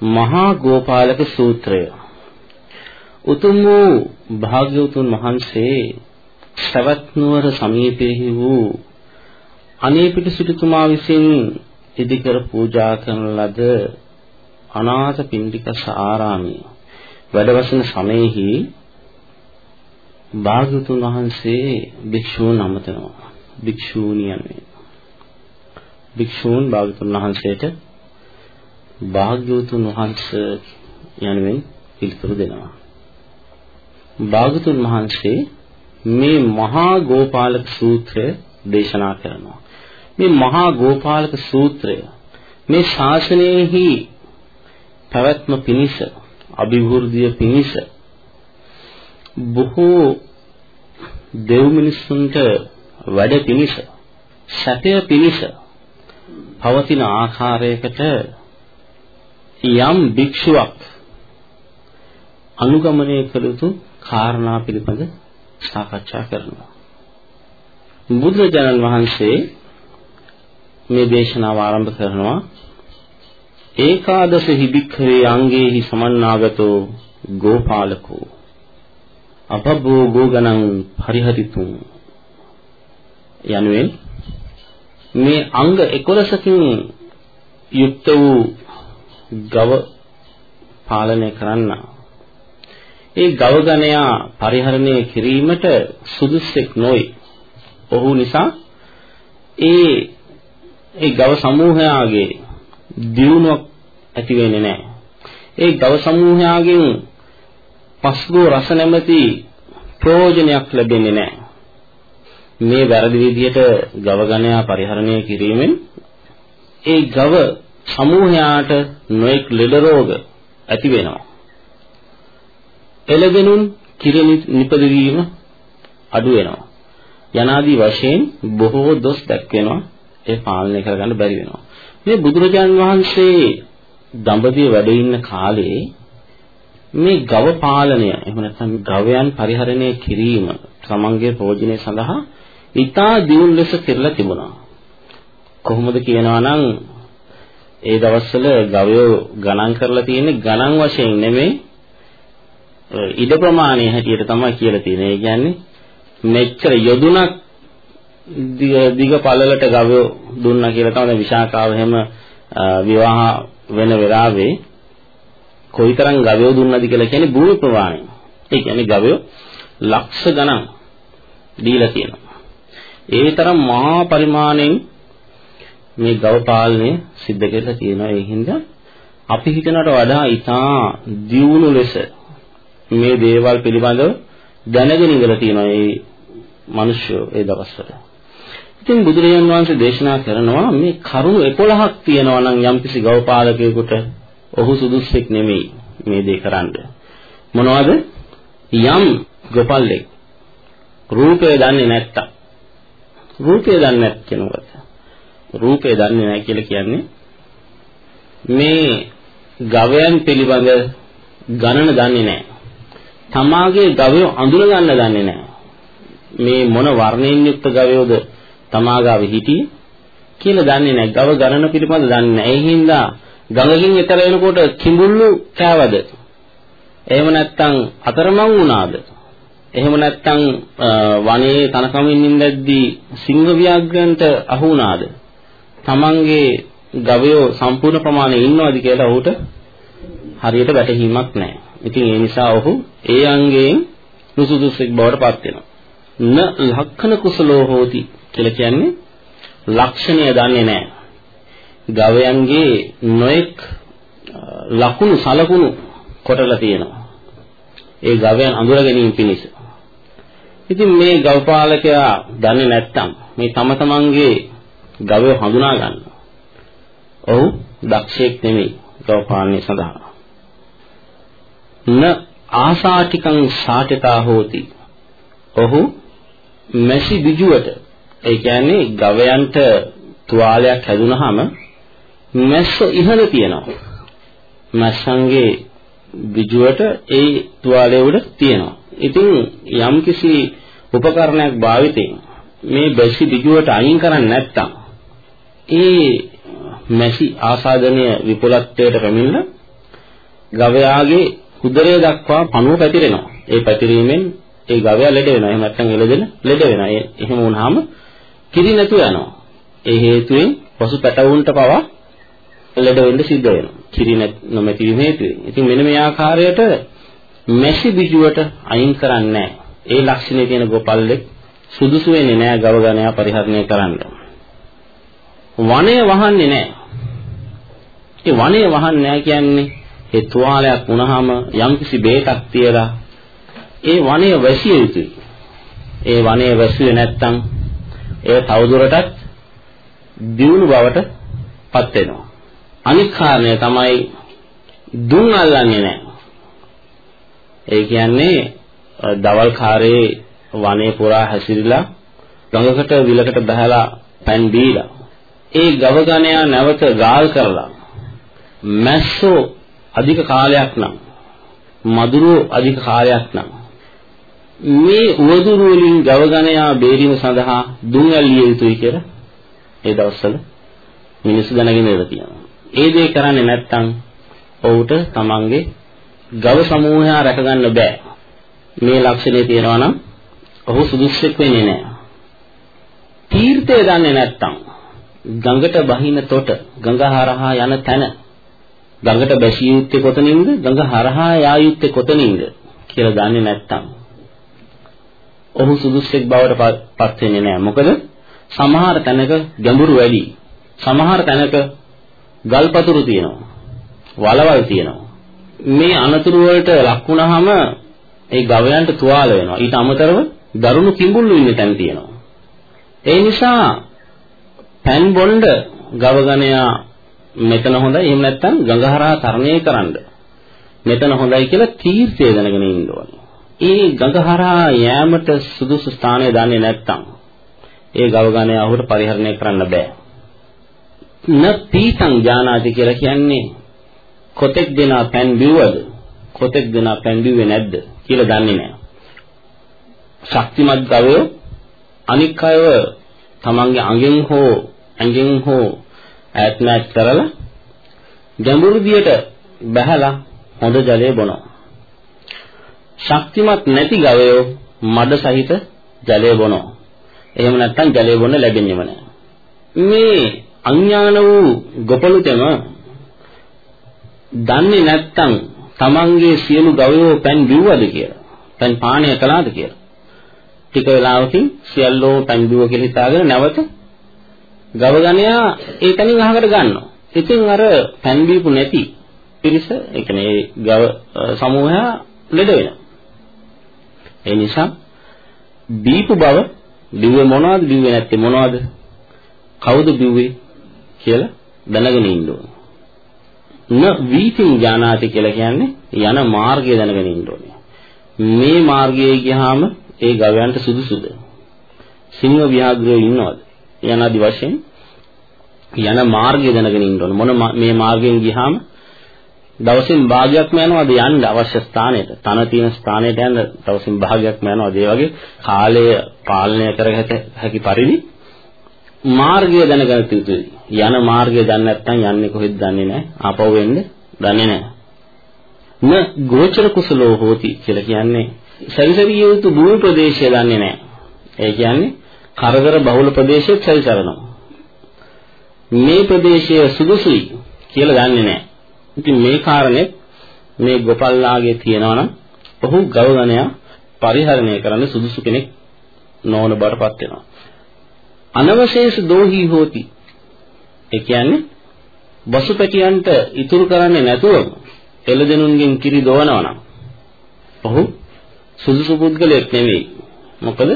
මහා ගෝපාලක සූත්‍රය. උතුම් වූ භාග්‍යවතුන් වහන්සේ සවැත් නුවර සමීපෙහි වූ අනේපිට සිටුතුමා විසින් ඉදිකර පූජා කරන ලද අනාථ පින්ඩිකස ආරාමයේ. වැඩවසන සමයේහි භාග්‍යවතුන් වහන්සේ භික්ෂූන් අමතනවා. භික්ෂූණියන් භික්ෂූන් භාග්‍යවතුන් වහන්සේට භාග්‍යවතුන් වහන්සේ යනුවෙන් පිළිතුරු දෙනවා. භාග්‍යවතුන් වහන්සේ මේ මහා ගෝපාලක සූත්‍රය දේශනා කරනවා. මේ මහා ගෝපාලක සූත්‍රය මේ ශාසනයෙහි පැවැත්ම පිණිස අභිවෘද්ධිය පිණිස බොහෝ දෙව් මිනිසුන්ට වැඩ පිණිස සැපය පිණිස පවතින ආකාරයකට යම් භික්ෂුවක් අනුගමනය කළ යුතු කාරණා පිළිබඳ සාකච්ඡා කරනවා. බුදුරජාණන් වහන්සේ මේ දේශනාව ආරම්භ කරනවා ඒකාදස හිබික්ඛවේ අංගේහි සමන්නාගතෝ ගෝපාලකෝ අපබ්බෝ ගෝගණං පරිහරිතුම් යනුවෙන් මේ අංග 11කින් යුක්ත වූ ගව පාලනය කරන්න ඒ ගව ගණයා පරිහරණය කිරීමට සුදුස්සෙක් නොයි. ඔහු නිසා ඒ ඒ ගව සමූහයාගේ දියුණුවක් ඇති වෙන්නේ නැහැ. ඒ ගව සමූහයාගෙන් පස්ගෝ රස නැමැති ප්‍රයෝජනයක් ලැබෙන්නේ නැහැ. මේ වැරදි විදිහට ගව ගණයා පරිහරණය කිරීමෙන් ඒ ගව සමූහයාට නොඑක් ලෙඩ රෝග ඇති වෙනවා. එළදෙනුන් කිරි නිපදවීම අඩු වෙනවා. යනාදී වශයෙන් බොහෝ දොස් දැක්වෙනවා. ඒ පාලනය කරගන්න බැරි වෙනවා. මේ බුදුරජාන් වහන්සේ දඹදිව වැඩ ඉන්න කාලේ මේ ගව පාලනය එහෙම නැත්නම් ගවයන් පරිහරණය කිරීම සමංගයේ ප්‍රෝජනය සඳහා ඊටා දියුණු ලෙස කෙරලා තිබුණා. කොහොමද කියනවා නම් ඒ දවස්වල ගවයෝ ගණන් කරලා තියෙන්නේ ගණන් වශයෙන් නෙමෙයි ඉඩ ප්‍රමාණය හැටියට තමයි කියලා තියෙන්නේ. ඒ කියන්නේ මෙච්චර යොදුනක් දිග පළලට ගවයෝ දුන්නා කියලා තමයි විශාකාව එහෙම විවාහ වෙන වෙලාවේ කොයිතරම් ගවයෝ දුන්නද කියලා කියන්නේ භූමි ප්‍රමාණය. ඒ කියන්නේ ගවයෝ ලක්ෂ ගණන් දීලා තියෙනවා. ඒ තරම් මහා පරිමාණයෙන් මේ ගව පාලනය සිද්ධ කරලා තියෙනවා ඒ හින්දා අපි හිතනට වඩා ඊටා දියුණු ලෙස මේ දේවල් පිළිබඳව දැනගෙන ඉඳලා තියෙනවා මේ මිනිස්සු ඒ දවස්වල. ඉතින් බුදුරජාන් වහන්සේ දේශනා කරනවා මේ කරුණු 11ක් තියෙනවා නම් යම්කිසි ගව පාලකයෙකුට ඔහු සුදුස්සෙක් නෙමෙයි මේ දේ කරන්න. මොනවද? යම් ගොපල්ලෙක් රූපය දන්නේ නැත්තම් රූපය දන්නේ නැත් කෙනෙකුට රූපය දන්නේ නැහැ කියලා කියන්නේ මේ ගවයන් පිළිබඳ ගණන දන්නේ නැහැ. තමාගේ ගවය අඳුන ගන්න දන්නේ නැහැ. මේ මොන වර්ණයෙන් යුක්ත ගවයෝද තමාගාවේ හිටියේ කියලා දන්නේ නැහැ. ගව ගණන පිළිබඳ දන්නේ නැහැ. ඒ හින්දා ගඟකින් එතර වෙනකොට කිඹුල්ලු කෑවද? එහෙම නැත්නම් අතරමං වුණාද? එහෙම නැත්නම් වනයේ තනකමින් ඉඳද්දී සිංහ ව්‍යාග්‍රන්ට අහු වුණාද? තමන්ගේ ගවයෝ සම්පූර්ණ ප්‍රමාණය ඉන්නවද කියලා ඔහුට හරියට වැටහීමක් නැහැ. ඉතින් ඒ නිසා ඔහු ඒ අංගයෙන් නුසුදුසෙක් බවට පත් වෙනවා. න ලක්ෂණ කුසලෝ හෝති කියලා කියන්නේ ලක්ෂණය දන්නේ නැහැ. ගවයන්ගේ නොඑක් ලකුණු සලකුණු කොටලා තියෙනවා. ඒ ගවයන් අඳුර ගැනීම පිණිස. ඉතින් මේ ගවපාලකයා දන්නේ නැත්තම් මේ තම තමන්ගේ ගවය හඳුනා ගන්නවා. ඔව් දක්ෂයෙක් නෙමෙයි ගව පාලනය සඳහා. න ආසාටිකං සාටතා හෝති. ඔහු මැසි බිජුවට ඒ කියන්නේ ගවයන්ට තුවාලයක් හැදුනහම මැස්ස ඉහළ තියෙනවා. මැස්සන්ගේ බිජුවට ඒ තුවාලය උඩ තියෙනවා. ඉතින් යම්කිසි උපකරණයක් භාවිතයෙන් මේ බැසි බිජුවට අයින් කරන්නේ නැත්තම් ඒ මැසි ආසාදනය විපුලත්වයට පැමිණලා ගවයාගේ උදරය දක්වා පණුව පැතිරෙනවා. ඒ පැතිරීමෙන් ඒ ගවයා ලෙඩ වෙනවා. එහෙම නැත්නම් එළදෙන ලෙඩ වෙනවා. ඒ එහෙම වුණාම කිරි නැතුව යනවා. ඒ හේතුවෙන් පසු පැටවුන්ට පවා ලෙඩ වෙන්න සිද්ධ වෙනවා. කිරි නොමැති වීම හේතුවෙන්. ඉතින් මෙන්න මේ ආකාරයට මැසි බිජුවට අයින් කරන්නේ ඒ ලක්ෂණය තියෙන ගොපල්ලෙක් සුදුසු වෙන්නේ නැහැ ගව ගණයා පරිහරණය කරන්න. වනය වහන්නේ නැහැ. ඒ වනය වහන්නේ නැහැ කියන්නේ ඒ තුවාලයක් වුණාම යම්කිසි බේතක් තියලා ඒ වනය වැසිය යුතුයි. ඒ වනය වැසුවේ නැත්නම් ඒ තවදුරටත් දියුණු බවට පත් වෙනවා. අනික් කාරණය තමයි දුන් අල්ලන්නේ නැහැ. ඒ කියන්නේ දවල් කාලේ වනේ පුරා හැසිරিলা ගඟකට විලකට බහලා පෑන් දීලා ඒ ගව ගණයා නැවත ගාල් කරලා මැස්සෝ අධික කාලයක් නම් මදුරුව අධික කාලයක් නම් මේ උවදුරු වලින් ගව ගණයා බේරීම සඳහා දුම් ඇල්ලිය යුතුයි කියලා ඒ දවස්වල මිනිස්සු දැනගෙන ඉඳලා තියෙනවා. ඒ දේ කරන්නේ නැත්නම් ඔහුට තමන්ගේ ගව සමූහය රැකගන්න බෑ. මේ ලක්ෂණේ තියෙනවා නම් ඔහු සුදුස්සෙක් වෙන්නේ නැහැ. තීර්ථය දන්නේ නැත්නම් ගඟට බහින තොට ගඟ හරහා යන තැන ගඟට බැසිය යුත්තේ කොතනින්ද ගඟ හරහා යා යුත්තේ කොතනින්ද කියලා දන්නේ නැත්නම් ඔහු සුදුස්සෙක් බවට පත් වෙන්නේ නැහැ. මොකද සමහර තැනක ගැඹුරු වැඩි. සමහර තැනක ගල්පතුරු තියෙනවා. වලවල් තියෙනවා. මේ අනතුරු වලට ලක් වුණාම ඒ ගවයන්ට තුවාල වෙනවා. ඊට අමතරව දරුණු කිඹුල්ලු ඉන්න තැන් තියෙනවා. ඒ නිසා පෑන් බොණ්ඩ ගවගණයා මෙතන හොඳයි එහෙම නැත්නම් ගඟහරහා තරණය කරන්න. මෙතන හොඳයි කියලා තීර්ථය දැනගෙන ඉන්න ඕනේ. ඒ ගඟහරහා යෑමට සුදුසු ස්ථානය දන්නේ නැත්නම් ඒ ගවගණයා ඔහුට පරිහරණය කරන්න බෑ. න පීතං ඥානාති කියලා කියන්නේ කොතෙක් දෙනා පෑන් බිව්වද කොතෙක් දෙනා පෑන් බිව්වේ නැද්ද කියලා දන්නේ නැහැ. ශක්තිමත් ගවයෝ අනික් අයව තමන්ගේ අඟෙන් හෝ ඇඟෙන් හෝ ඈත්මත් කරලා ගැඹුරු දියට බහැලා හොඳ ජලය බොනවා. ශක්තිමත් නැති ගවයෝ මඩ සහිත ජලය බොනවා. එහෙම නැත්නම් ජලය බොන්න ලැබෙන්නේම නැහැ. මේ අඥාන වූ ගොපලුතෙම දන්නේ නැත්නම් තමන්ගේ සියලු ගවයෝ පෑන් බිව්වද කියලා. පෑන් පානය කළාද කියලා. ටික වෙලාවකින් සියල්ලෝ පෑන් බිව්ව කියලා හිතාගෙන නැවත ගව ගණයා ඒ තනින් අහකට ගන්නවා. ඉතින් අර පෑන් බීපු නැති පිරිස ඒ කියන්නේ ගව සමූහයා ලෙඩ වෙනවා. ඒ නිසා බීපු බව බිව්වේ මොනවද බිව්වේ නැත්තේ මොනවද? කවුද බිව්වේ කියලා දැනගෙන ඉන්න ඕනේ. න වීතින් ඥානාති කියලා කියන්නේ යන මාර්ගය දැනගෙන ඉන්න ඕනේ. මේ මාර්ගයේ ගියාම ඒ ගවයන්ට සුදුසුද? සිංහ ව්‍යාග්‍රයෝ ඉන්නවද? යනාදි වශයෙන් යන මාර්ගය දැනගෙන ඉන්න ඕනේ. මොන මේ මාර්ගයෙන් ගියාම දවසින් භාගයක්ම යනවාද යන්න අවශ්‍ය ස්ථානයට. තන තියෙන ස්ථානයට යන්න දවසින් භාගයක්ම යනවාද? ඒ වගේ කාලය පාලනය කරගත හැකි පරිදි මාර්ගය දැනගත යුතුයි. යන මාර්ගය දන්නේ නැත්නම් යන්නේ කොහෙද දන්නේ නැහැ. ආපහු වෙන්නේ දන්නේ නැහැ. න ගෝචර කුසලෝ හෝති කියලා කියන්නේ සවිසවිය යුතු භූමි ප්‍රදේශය දන්නේ නැහැ. ඒ කියන්නේ කරදර බහුල ප්‍රදේශයක් සවිසරනවා. මේ ප්‍රදේශය සුදුසුයි කියලා දන්නේ නැහැ. ඉතින් මේ කාරණේ මේ ගොපල්ලාගේ තියෙනවා නම් ඔහු ගවගණයා පරිහරණය කරන්න සුදුසු කෙනෙක් නොවන බරපත් වෙනවා. අනවශේෂ දෝහි හෝති. ඒ කියන්නේ වසුපැටියන්ට ඉතුරු කරන්නේ නැතුව එළදෙනුන්ගෙන් කිරි දොවනවා නම් ඔහු සුදුසු පුද්ගලයෙක් නෙවෙයි. මොකද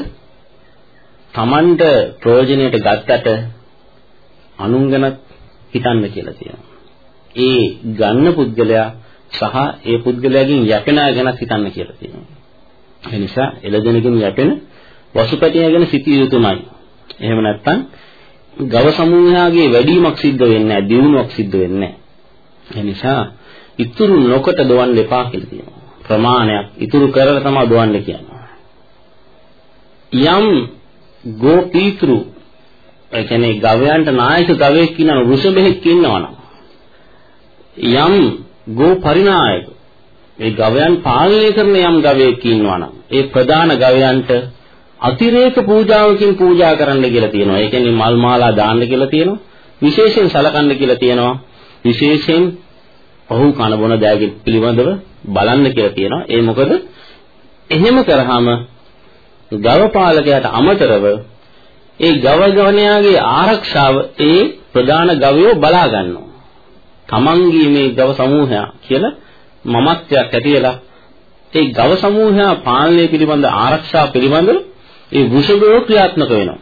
Tamanට ප්‍රයෝජනයට ගත්තට අනුන් ගැනත් හිතන්න කියලා තියෙනවා. ඒ ගන්න පුද්ගලයා සහ ඒ පුද්ගලයාගෙන් යැපෙන අය ගැන හිතන්න කියලා තියෙනවා. ඒ නිසා එළදෙනකින් යැපෙන වසුපැටිය ගැන සිටිය යුතුමයි. එහෙම නැත්නම් ගව සමූහයාගේ වැඩිමක් සිද්ධ වෙන්නේ නැහැ, දියුණුවක් සිද්ධ වෙන්නේ නැහැ. ඒ නිසා ඉතුරු නොකොට දොවන්න එපා කියලා තියෙනවා. ප්‍රමාණයක් ඉතුරු කරලා තමයි දොවන්න කියන්නේ. යම් ගෝපීතෘ ඒ කියන්නේ ගවයන්ට නායක ගවයෙක් ඉන්නවා වෘෂභෙක් ඉන්නවනම් යම් ගෝ පරිනායක ඒ ගවයන් පාලනය කරන යම් ගවයෙක් ඉන්නවනම් ඒ ප්‍රධාන ගවයන්ට අතිරේක පූජාවකින් පූජා කරන්න කියලා තියෙනවා. ඒ කියන්නේ මල් මාලා දාන්න කියලා තියෙනවා. විශේෂයෙන් සලකන්න කියලා තියෙනවා. විශේෂයෙන් ඔහු කන බොන දෑගේ පිළිබඳව බලන්න කියලා තියෙනවා. ඒ මොකද එහෙම කරාම ගව පාලකයාට අමතරව ඒ ගව ගවණයාගේ ආරක්ෂාව ඒ ප්‍රධාන ගවයෝ බලා ගන්නවා. තමන්ගේ මේ ගව සමූහය කියලා මමත්වයක් ඇතිලා ඒ ගව සමූහය පාලනය පිළිබඳ ආරක්ෂා පිළිබඳව ඒ වෘෂභය ක්‍රියාත්මක වෙනවා.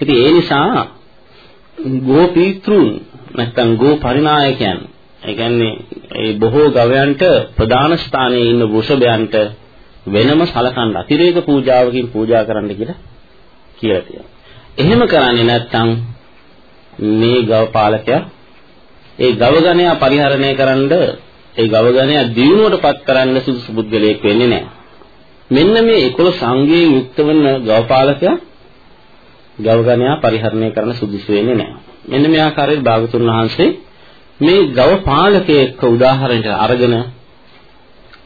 ඉතින් ඒ නිසා ගෝපීත්‍රුන් නැත්නම් ගෝ පරිනායකයන් ඒ කියන්නේ ඒ බොහෝ ගවයන්ට ප්‍රධාන ස්ථානයේ ඉන්න වෘෂභයන්ට වෙනම සලකන්න අතිරේක පූජාවකින් පූජා කරන්න කියලා කියලා තියෙනවා. එහෙම කරන්නේ නැත්නම් මේ ගව පාලකයා ඒ ගව ගණයා පරිහරණය කරන්න ඒ ගව ගණයා දියුණුවටපත් කරන්න සුදුසු පුද්ගලයෙක් වෙන්නේ නැහැ. මෙන්න මේ 11 සංගයෙන් යුක්ත වන ගවපාලකයා ගවගණයා පරිහරණය කරන සුදුසු වෙන්නේ නැහැ. මෙන්න මේ ආකාරයට භාගතුන් වහන්සේ මේ ගවපාලකයෙක් උදාහරණයක් අරගෙන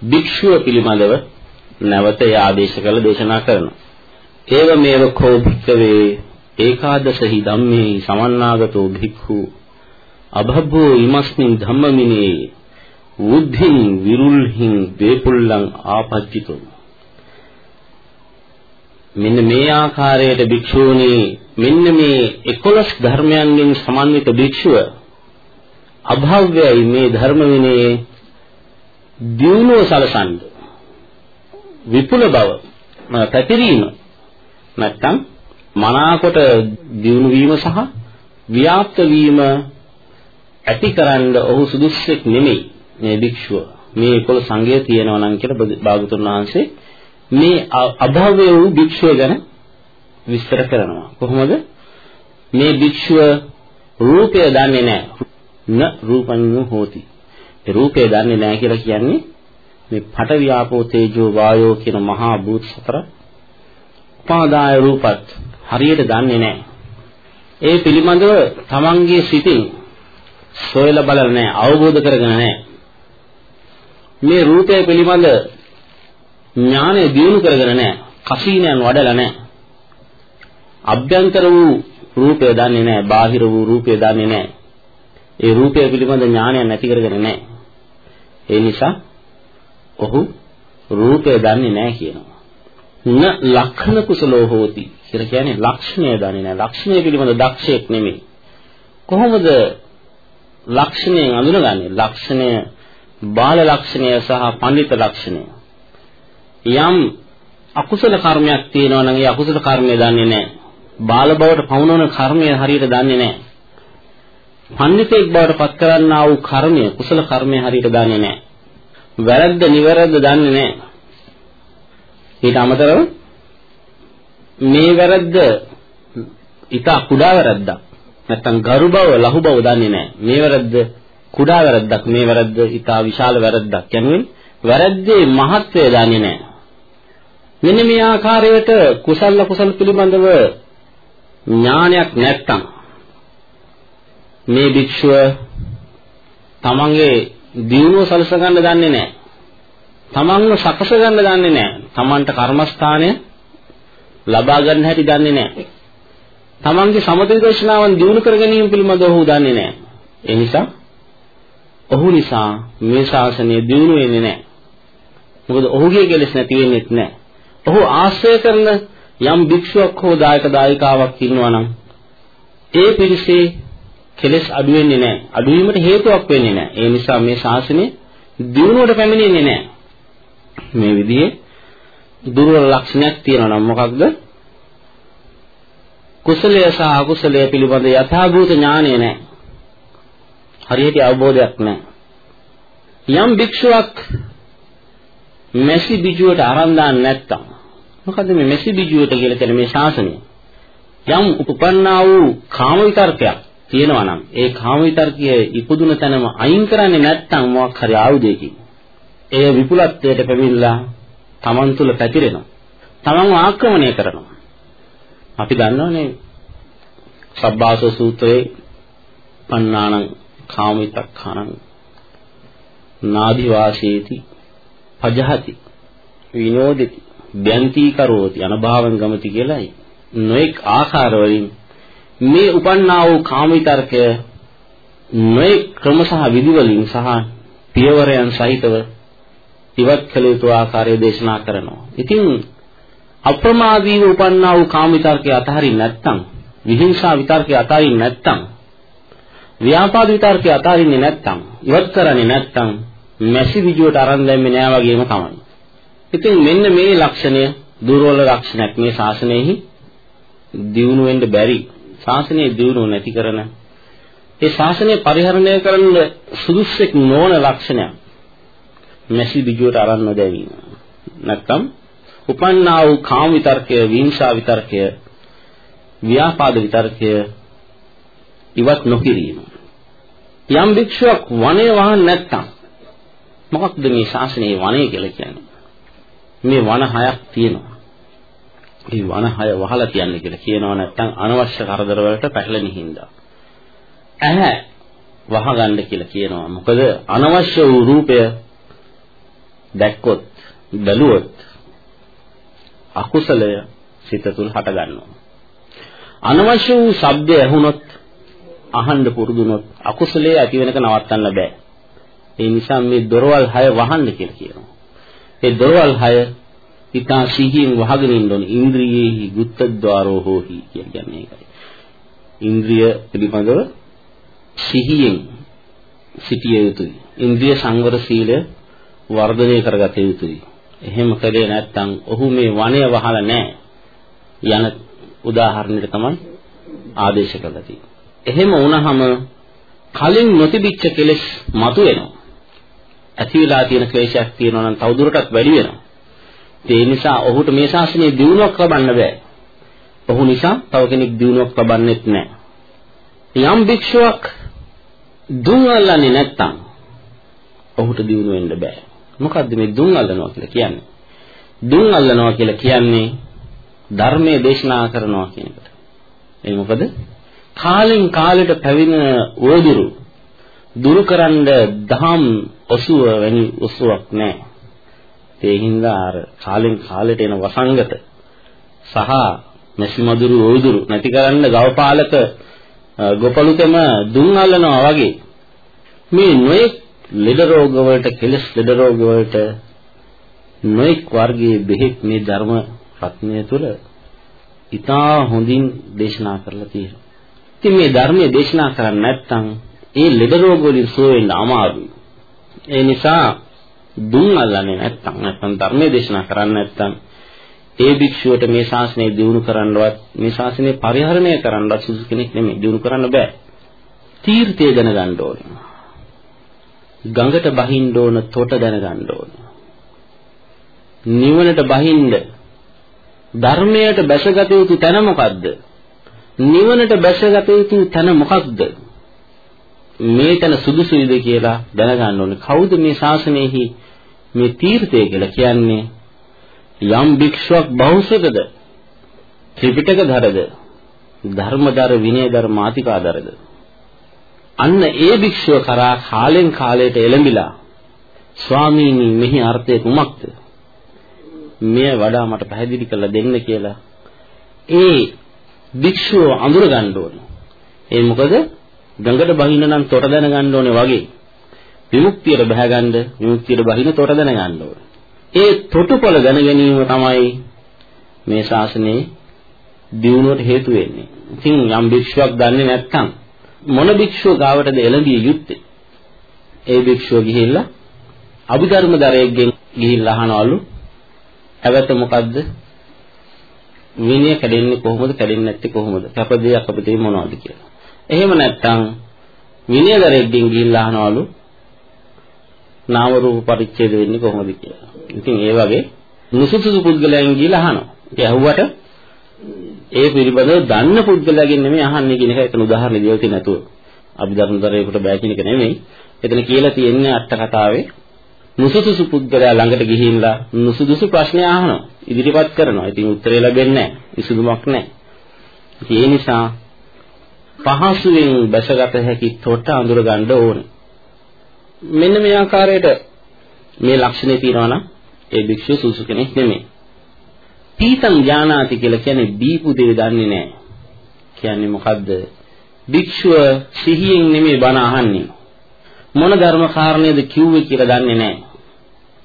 භික්ෂුව පිළිබඳව නැවත ආදේශ කළ දේශනා කරනවා. ඒව මේව කෝ භික්කවේ ඒකාදසහි ධම්මේ සමන්නාගතෝ භික්ඛු අභබ්බෝ ඉමස්මින් ධම්මමිනේ උද්ධින් විරුල්හින් වේපුල්ලං ආපජ්ජිතෝ මෙන්න මේ ආකාරයට භික්ෂූනි මෙන්න මේ 11 ධර්මයන්ගෙන් සමන්විත භික්ෂුව අභව්‍යයි මේ ධර්ම විනයේ දියුණුව සලසන්න විපුල බව පැතිරීම නැත්තම් මනාකොට දියුණු වීම සහ ව්‍යාප්ත වීම ඇතිකරන්න ඔහු සුදුස්සෙක් නෙමෙයි මේ භික්ෂුව මේ 11 සංගය තියෙනවා නම් කියලා භාගතුන් වහන්සේ මේ අභව්‍ය වූ භික්ෂුව ගැන විස්තර කරනවා. කොහොමද? මේ භික්ෂුව රූපය දන්නේ නැහැ. න රූපඤ්ඤු හෝති. ඒ රූපය දන්නේ නැහැ කියලා කියන්නේ මේ පඨවි ආපෝ තේජෝ වායෝ කියන මහා භූත සතර උපාදාය රූපත් හරියට දන්නේ නැහැ. ඒ පිළිබඳව තමන්ගේ සිතින් සොයලා බලලා නැහැ, අවබෝධ කරගෙන නැහැ. මේ රූපය පිළිබඳ ඥානය දියුණු කරගෙන නැහැ. කසීනයන් වඩලා නැහැ. අභ්‍යන්තර වූ රූපය දන්නේ නැහැ. බාහිර වූ රූපය දන්නේ නැහැ. ඒ රූපය පිළිබඳ ඥානය නැති කරගෙන නැහැ. ඒ නිසා ඔහු රූපය දන්නේ නැහැ කියනවා. න ලක්ෂණ කුසලෝ හෝති කියලා කියන්නේ ලක්ෂණය දන්නේ නැහැ. ලක්ෂණය පිළිබඳ දක්ෂයෙක් නෙමෙයි. කොහොමද ලක්ෂණයෙන් අඳුනගන්නේ? ලක්ෂණය බාල ලක්ෂණය සහ පඬිත ලක්ෂණය. යම් අකුසල කර්මයක් තියෙනවා නම් ඒ අකුසල කර්මය දන්නේ නැහැ. බාල බවට පවුනන කර්මය හරියට දන්නේ නැහැ. පඬිතෙක් බවට පත් කරන්නා වූ කර්මය කුසල කර්මය හරියට දන්නේ නැහැ. වැරද්ද නිවැරද්ද දන්නේ නැහැ. ඊට අමතරව මේ වැරද්ද ඊට කුඩා වැරද්දක්. නැත්තම් ගරු බව ලහු බව දන්නේ නැහැ. මේ වැරද්ද කුඩා වැරද්දක් මේ වැරද්ද ඊට විශාල වැරද්දක්. යනුවෙන් වැරද්දේ මහත්වය දන්නේ නැහැ. මෙන්න මේ ආකාරයට කුසල කුසල පිළිබඳව ඥානයක් නැත්තම් මේ භික්ෂුව තමන්ගේ දියුණුව සලස ගන්න දන්නේ නැහැ. තමන්ව සකස ගන්න දන්නේ නැහැ. තමන්ට කර්මස්ථානය ලබා ගන්න හැටි දන්නේ නැහැ. තමන්ගේ සමතේදර්ශනාවන් දියුණු කර ගැනීම පිළිබඳව ඔහු දන්නේ නැහැ. ඒ නිසා ඔහු නිසා මේ ශාසනය දියුණු වෙන්නේ නැහැ. මොකද ඔහුගේ කෙලෙස් නැති වෙන්නේ නැහැ. ඔහු ආශ්‍රය කරන යම් භික්ෂුවක් හෝ දායක දායිකාවක් ඉන්නවා නම් ඒ පිරිසේ කෙලෙස් අඩු වෙන්නේ නැහැ. අඩු වීමට හේතුවක් වෙන්නේ නැහැ. ඒ නිසා මේ ශාසනය දියුණුවට පැමිණෙන්නේ නැහැ. මේ විදිහේ දුර්වල ලක්ෂණයක් තියෙනවා නම් මොකක්ද? කුසලය සහ අකුසලය පිළිබඳ යථාභූත ඥානය නැහැ. හරියට අවබෝධයක් නැහැ. යම් භික්ෂුවක් මෙසි බිජුවට අරන් දාන්න නැත්තම් මොකද මේ මෙසි බිජුවට කියලා කියන්නේ මේ ශාසනය. යම් උපන්නා වූ කාම විතර්කයක් තියෙනවා නම් ඒ කාම විතර්කයේ ඉපදුන තැනම අයින් කරන්නේ නැත්තම් මොකක් හරි ආයුධයකින් එය විපුලත්වයට පැමිණලා Taman තුල පැතිරෙනවා. Tamanව ආක්‍රමණය කරනවා. අපි දන්නවනේ සබ්බාසෝ සූත්‍රයේ පන්නාණං කාමිතක්ඛානං නාදි වාසේති පජහති විනෝදති බ්‍යන්ති කරෝති අනභාවං ගමති කියලායි නොඑක් ආකාර වලින් මේ උපන්නා වූ කාම විතර්කය නොඑක් ක්‍රම සහ විදි වලින් සහ පියවරයන් සහිතව ඉවත් කළ යුතු ආකාරය දේශනා කරනවා. ඉතින් අප්‍රමාදීව උපන්නා වූ කාම විතර්කය අතහරින්න නැත්නම් විහිංසා විතර්කය අතහරින්න නැත්නම් ව්‍යාපාද විතර්කය අතහරින්නේ නැත්නම් ඉවත් කරන්නේ නැත්නම් මැසි විජුවට අරන් දැම්මේ නෑ වගේම තමයි. ඉතින් මෙන්න මේ ලක්ෂණය දුර්වල ලක්ෂණයක් මේ ශාසනයෙහි දියුණු වෙන්න බැරි ශාසනයේ දියුණුව නැති කරන ඒ ශාසනය පරිහරණය කරන්න සුදුස්සෙක් නොවන ලක්ෂණයක් මැසි විජුවට අරන් නොදැවීම. නැත්නම් උපන්නා වූ කාම විතර්කය, විහිංසා විතර්කය, ව්‍යාපාද විතර්කය ඉවත් නොකිරීම. යම් භික්ෂුවක් වනය වහන්න නැත්නම් මොකක්ද මේ ශාසනයේ වනය කියලා කියන්නේ? මේ වන හයක් තියෙනවා. මේ වන හය වහලා කියන්නේ කියලා කියනවා නැත්නම් අනවශ්‍ය කරදර වලට පැටලෙන හින්දා. ඇහැ වහගන්න කියලා කියනවා. මොකද අනවශ්‍ය වූ රූපය දැක්කොත් බැලුවොත් අකුසලය සිත තුළ හට ගන්නවා. අනවශ්‍ය වූ ශබ්ද ඇහුනොත් අහන්න පුරුදුනොත් අකුසලයේ ඇති වෙනක නවත්තන්න බෑ. ඒ නිසා මේ දොරවල් 6 වහන්න කියලා කියනවා. ඒ දොරවල් 6 ඊටා සිහියෙන් වහගෙන ඉන්න ඕනේ. ඉන්ද්‍රියෙහි ගුත්තද්වාරෝ හෝහි කියන්නේ ඒකයි. ඉන්ද්‍රිය පිළිබඳව සිහියෙන් සිටිය යුතුයි. ඉන්ද්‍රිය සංවර සීලය වර්ධනය කරගත යුතුයි. එහෙම කළේ නැත්නම් ඔහු මේ වනය වහලා නැහැ. යන උදාහරණයක් තමයි ආදේශ කළා තියෙන්නේ. එහෙම වුණාම කලින් නොතිබිච්ච කෙලෙස් මතුවෙනවා. ඇති වෙලා තියෙන ක්ලේශයක් තියෙනවා නම් තවදුරටත් වැඩි වෙනවා. ඒ නිසා ඔහුට මේ ශාසනයේ දියුණුවක් ලබන්න බෑ. ඔහු නිසා තව කෙනෙක් දියුණුවක් ලබන්නෙත් නෑ. යම් භික්ෂුවක් දුන් අල්ලන්නේ නැත්තම් ඔහුට දියුණු වෙන්න බෑ. මොකද්ද මේ දුන් අල්ලනවා කියලා කියන්නේ? දුන් අල්ලනවා කියලා කියන්නේ ධර්මයේ දේශනා කරනවා කියන එකට. ඒ මොකද? කාලෙන් කාලෙට පැවින ඕදුරු දුරුකරන්න දහම් ඔසුව වැනි ඔසුවක් නැහැ. ඒ හින්දා අර කාලෙන් කාලෙට එන වසංගත සහ මැසිමදුරු ඕදුරු නැති කරන්න ගවපාලක ගොපලුකම දුන් අල්ලනවා වගේ මේ නොඑක් ලෙඩ රෝග වලට කෙලස් ලෙඩ රෝග වලට නොඑක් වර්ගයේ බෙහෙත් මේ ධර්ම රත්නය තුළ ඉතා හොඳින් දේශනා කරලා තියෙනවා. ඉතින් මේ ධර්මයේ දේශනා කරන්නේ නැත්නම් ඒ ලෙඩ රෝග වලින් සුව වෙන්න අමාරුයි. ඒ නිසා දුන් අල්ලන්නේ නැත්නම් නැත්නම් ධර්මයේ දේශනා කරන්නේ නැත්නම් ඒ භික්ෂුවට මේ ශාසනය දිනු කරන්නවත් මේ ශාසනය පරිහරණය කරන්නවත් සුදුසු කෙනෙක් නෙමෙයි දිනු කරන්න බෑ. තීර්ථය දැනගන්න ඕනේ. ගඟට බහින්න ඕන තොට දැනගන්න ඕනේ. නිවනට බහින්න ධර්මයට බැසගත යුතු තැන මොකද්ද? නිවනට බැසගත යුතු තැන මොකක්ද? මේ තැන සුදුසුයිද කියලා දැනගන්න ඕනේ. කවුද මේ ශාසනයෙහි මේ තීර්ථය කියලා කියන්නේ? යම් භික්ෂුවක් බෞසකද? ත්‍රිපිටක ධරද? ධර්මදර විනයදර මාතිකාදරද? අන්න ඒ භික්ෂුව කරා කාලෙන් කාලයට එළඹිලා ස්වාමීනි මෙහි අර්ථය කුමක්ද? මෙය වඩා මට පැහැදිලි කරලා දෙන්න කියලා ඒ භික්ෂුව අඳුර ගන්න ඕනේ. ඒ මොකද ගඟට බහින්න නම් තොට දැනගන්න ඕනේ වගේ. විමුක්තියට බහගන්න විමුක්තියට බහින්න තොට දැනගන්න ඕනේ. ඒ තොටුපළ දැන ගැනීම තමයි මේ ශාසනයේ දියුණුවට හේතු වෙන්නේ. ඉතින් යම් භික්ෂුවක් දන්නේ නැත්නම් මොන භික්ෂුව ගාවටද එළඹිය යුත්තේ? ඒ භික්ෂුව ගිහිල්ලා අභිධර්ම දරයෙක්ගෙන් ගිහිල්ලා අහනවලු හැවත මොකද්ද? විනය කැඩෙන්නේ කොහොමද? කැඩෙන්නේ නැත්තේ කොහොමද? කැපදේ අකපදේ මොනවද කියලා. එහෙම නැත්නම් විනයදරෙක්ගෙන් ගිහිල්ලා අහනවලු නාම රූප පරිච්ඡේද වෙන්නේ කොහොමද කියලා. ඉතින් ඒ වගේ නුසුසුසු පුද්ගලයන් ගිහිල්ලා අහනවා. ඒ ඇහුවට ඒ පිළිබඳව දන්න පුද්ගලයාගෙන් නෙමෙයි අහන්නේ කියන එක එතන උදාහරණ දෙවල් තියෙන නැතුව. අභිධර්මතරේකට බෑ කියන එක නෙමෙයි. එතන කියලා තියෙන්නේ අට කතාවේ නුසුසුසු පුද්ගලයා ළඟට ගිහිල්ලා නුසුදුසු ප්‍රශ්න අහනවා. ඉදිරිපත් කරනවා. ඉතින් උත්තරේ ලැබෙන්නේ නැහැ. විසඳුමක් නැහැ. ඒ නිසා පහසුවෙන් බැසගත හැකි තොට අඳුර ගන්න ඕනේ. මෙන්න මේ ආකාරයට මේ ලක්ෂණේ තියෙනවා නම් ඒ භික්ෂුව සුසු කෙනෙක් නෙමෙයි. පීතං ඥානාති කියලා කියන්නේ දීපු දේ දන්නේ නැහැ. කියන්නේ මොකද්ද? භික්ෂුව සිහියෙන් නෙමෙයි බණ අහන්නේ. මොන ධර්ම කාරණේද කිව්වේ කියලා දන්නේ නැහැ.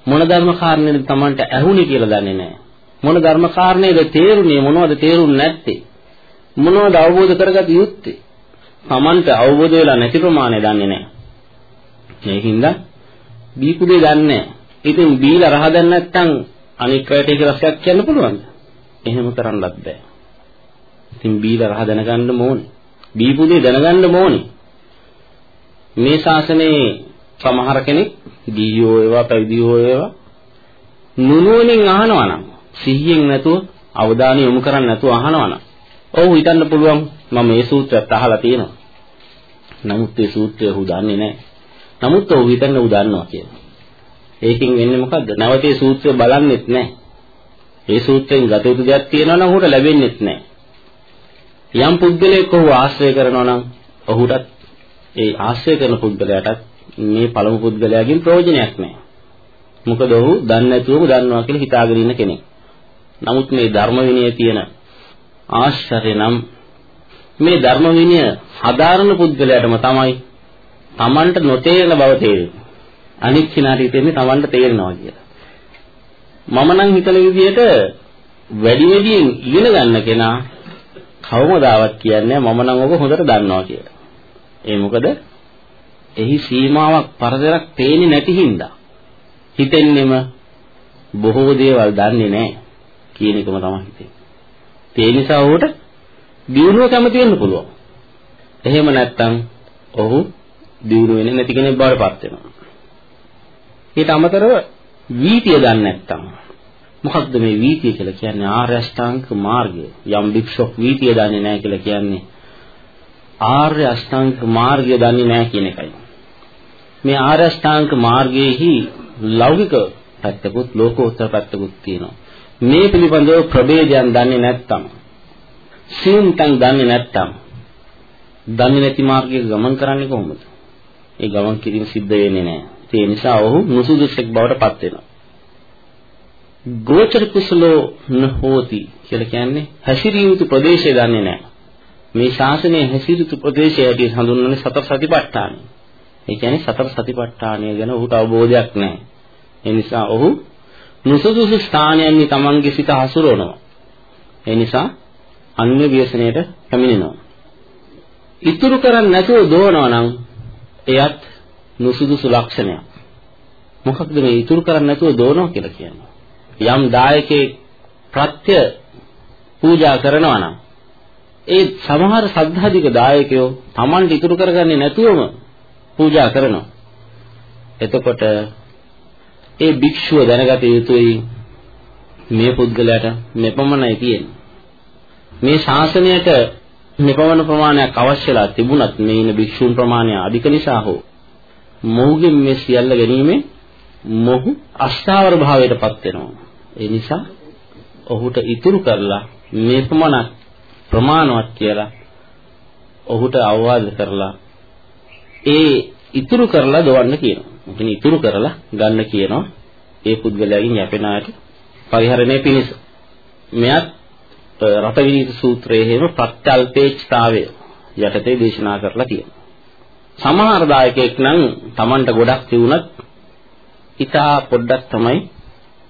මොන ධර්ම කාරණේද Tamanට ඇහුනේ කියලා දන්නේ නැහැ. මොන ධර්ම කාරණේද තේරුනේ මොනවද තේරුන්නේ නැත්තේ? මොනවද අවබෝධ කරගත යුත්තේ? Tamanට අවබෝධ වෙලා නැති ප්‍රමාණය දන්නේ නැහැ. මේකින්ද බීපු දෙය දන්නේ නැහැ. ඉතින් බීලා රහ දැන් නැත්තම් අනික් අයට ඒක රසයක් කියන්න පුළුවන්ද? එහෙම කරන්නත් බෑ. ඉතින් බීලා රහ දැනගන්න ඕනේ. බීපු දෙය දැනගන්න ඕනේ. මේ ශාසනයේ සමහර කෙනෙක් දීයෝ ඒවා පැවිදියෝ ඒවා නුනුවණින් අහනවා නම් සිහියෙන් නැතුව අවධානය යොමු කරන්නේ නැතුව අහනවා නම් ඔව් හිතන්න පුළුවන් මම මේ සූත්‍රයත් අහලා තියෙනවා. නමුත් මේ සූත්‍රය ඔහු දන්නේ නැහැ. නමුත් ඔහු හිතන්න ඔහු දන්නවා කියලා. ඒකෙන් වෙන්නේ මොකද්ද? නැවතේ සූත්‍රය බලන්නෙත් නැහැ. ඒ සූත්‍රයෙන් ගත යුතු දෙයක් තියෙනවා නම් ඔහුට ලැබෙන්නෙත් නැහැ. යම් පුද්ගලයෙක් ඔහු ආශ්‍රය කරනවා නම් ඔහුටත් ඒ ආශ්‍රය කරන පුද්ගලයාටත් මේ පළමු පුද්ගලයාගෙන් ප්‍රයෝජනයක් නැහැ. මොකද ඔහු දන්නේ නැතුවම දන්නවා කියලා හිතාගෙන ඉන්න කෙනෙක්. නමුත් මේ ධර්ම විනයේ තියෙන ආශ්චර්ය නම් මේ ධර්ම විනය හදාරන පුද්ගලයාටම තමයි Tamanට නොතේරෙන බව තේරෙන්නේ. අනික් කෙනාට හිතෙන්නේ Tamanට තේරෙනවා කියලා. මම නම් හිතන විදිහට වැඩි වැඩියෙන් ඉගෙන ගන්න කෙනා කවමදාවත් කියන්නේ මම නම් ඔබ හොඳට දන්නවා කියලා. ඒ මොකද එහි සීමාවක් පරතරක් පේන්නේ නැති හින්දා හිතෙන්නෙම බොහෝ දේවල් දන්නේ නැහැ කියන එකම තමයි හිතෙන්නේ. ඒ නිසා ඔහුට දියුණුව කැමති වෙන්න පුළුවන්. එහෙම නැත්නම් ඔහු දියුණු වෙන්නේ නැති කෙනෙක් බවට පත් වෙනවා. ඊට අමතරව වීතිය දන්නේ නැත්නම් මොකක්ද මේ වීතිය කියලා කියන්නේ ආර්ය අෂ්ටාංග මාර්ගය. යම් වික්ෂොක් වීතිය දන්නේ නැහැ කියලා කියන්නේ ආර්ය අෂ්ටාංග මාර්ගය දන්නේ නැහැ කියන එකයි. මේ ආර්ය අෂ්ටාංග මාර්ගයේහි ලෞකික පැත්තකුත් ලෝකෝත්තර පැත්තකුත් තියෙනවා. මේ පිළිබඳව ප්‍රභේදයන් දන්නේ නැත්නම් සියුම් තන් දන්නේ නැත්නම් දන්නේ නැති මාර්ගයක ගමන් කරන්නේ කොහොමද? ඒ ගමන් කිරීම සිද්ධ වෙන්නේ නැහැ. ඒ නිසා ඔහු නුසුදුසෙක් බවට පත් වෙනවා. ගෝචර කුසලෝ නහෝති කියලා කියන්නේ හැසිරිය යුතු ප්‍රදේශය දන්නේ නැහැ. මේ ශාසනයේ හැසිරිය යුතු ප්‍රදේශය ඇටිය හඳුන්වන්නේ සතර සතිපට්ඨානයි. ඒ කියන්නේ සතර සතිපට්ඨානය ගැන ඔහුට අවබෝධයක් නැහැ. ඒ නිසා ඔහු නුසුදුසු ස්ථානයන්හි තමන්ගේ සිත හසුරවනවා. ඒ නිසා අන්‍ය ව්‍යසනයට පැමිණෙනවා. ඉතුරු කරන්නේ නැතුව දෝනවා නම් එයත් නුසුදුසු ලක්ෂණයක්. මොකක්ද මේ ඉතුරු කරන්නේ නැතුව දෝනවා කියලා කියන්නේ? යම් දායකේ ප්‍රත්‍ය පූජා කරනවා නම් ඒ සමහර සද්ධාධික දායකයෝ Tamanට ඉතුරු කරගන්නේ නැතුවම පූජා කරනවා. එතකොට ඒ භික්ෂුව දැනගත යුතුයි මේ පුද්ගලයාට මෙපමණයි තියෙන්නේ. මේ ශාසනයට මෙපමණ ප්‍රමාණයක් අවශ්‍යලා තිබුණත් මේ ඉන භික්ෂුන් ප්‍රමාණය අධික නිසා හෝ මොහුගෙන් මේ සියල්ල ගැනීමෙන් මොහු අස්ථාවර භාවයටපත් වෙනවා. ඒ නිසා ඔහුට ඉතුරු කරලා මේ ප්‍රමාණ ප්‍රමාණවත් කියලා ඔහුට අවවාද කරලා ඒ ඉතුරු කරලා දවන්න කියනවා. මොකද ඉතුරු කරලා ගන්න කියනවා ඒ පුද්ගලයාගෙන් යැපෙන ආයත පරිහරණය පිණිස. මෙයත් රතවිනීත සූත්‍රයේ හේම ප්‍රත්‍යල්පේක්ෂතාවය යටතේ දේශනා කරලා තියෙනවා. සමහර දායකයෙක් නම් Tamanට ගොඩක් තියුණත් ඉතා පොඩ්ඩක් තමයි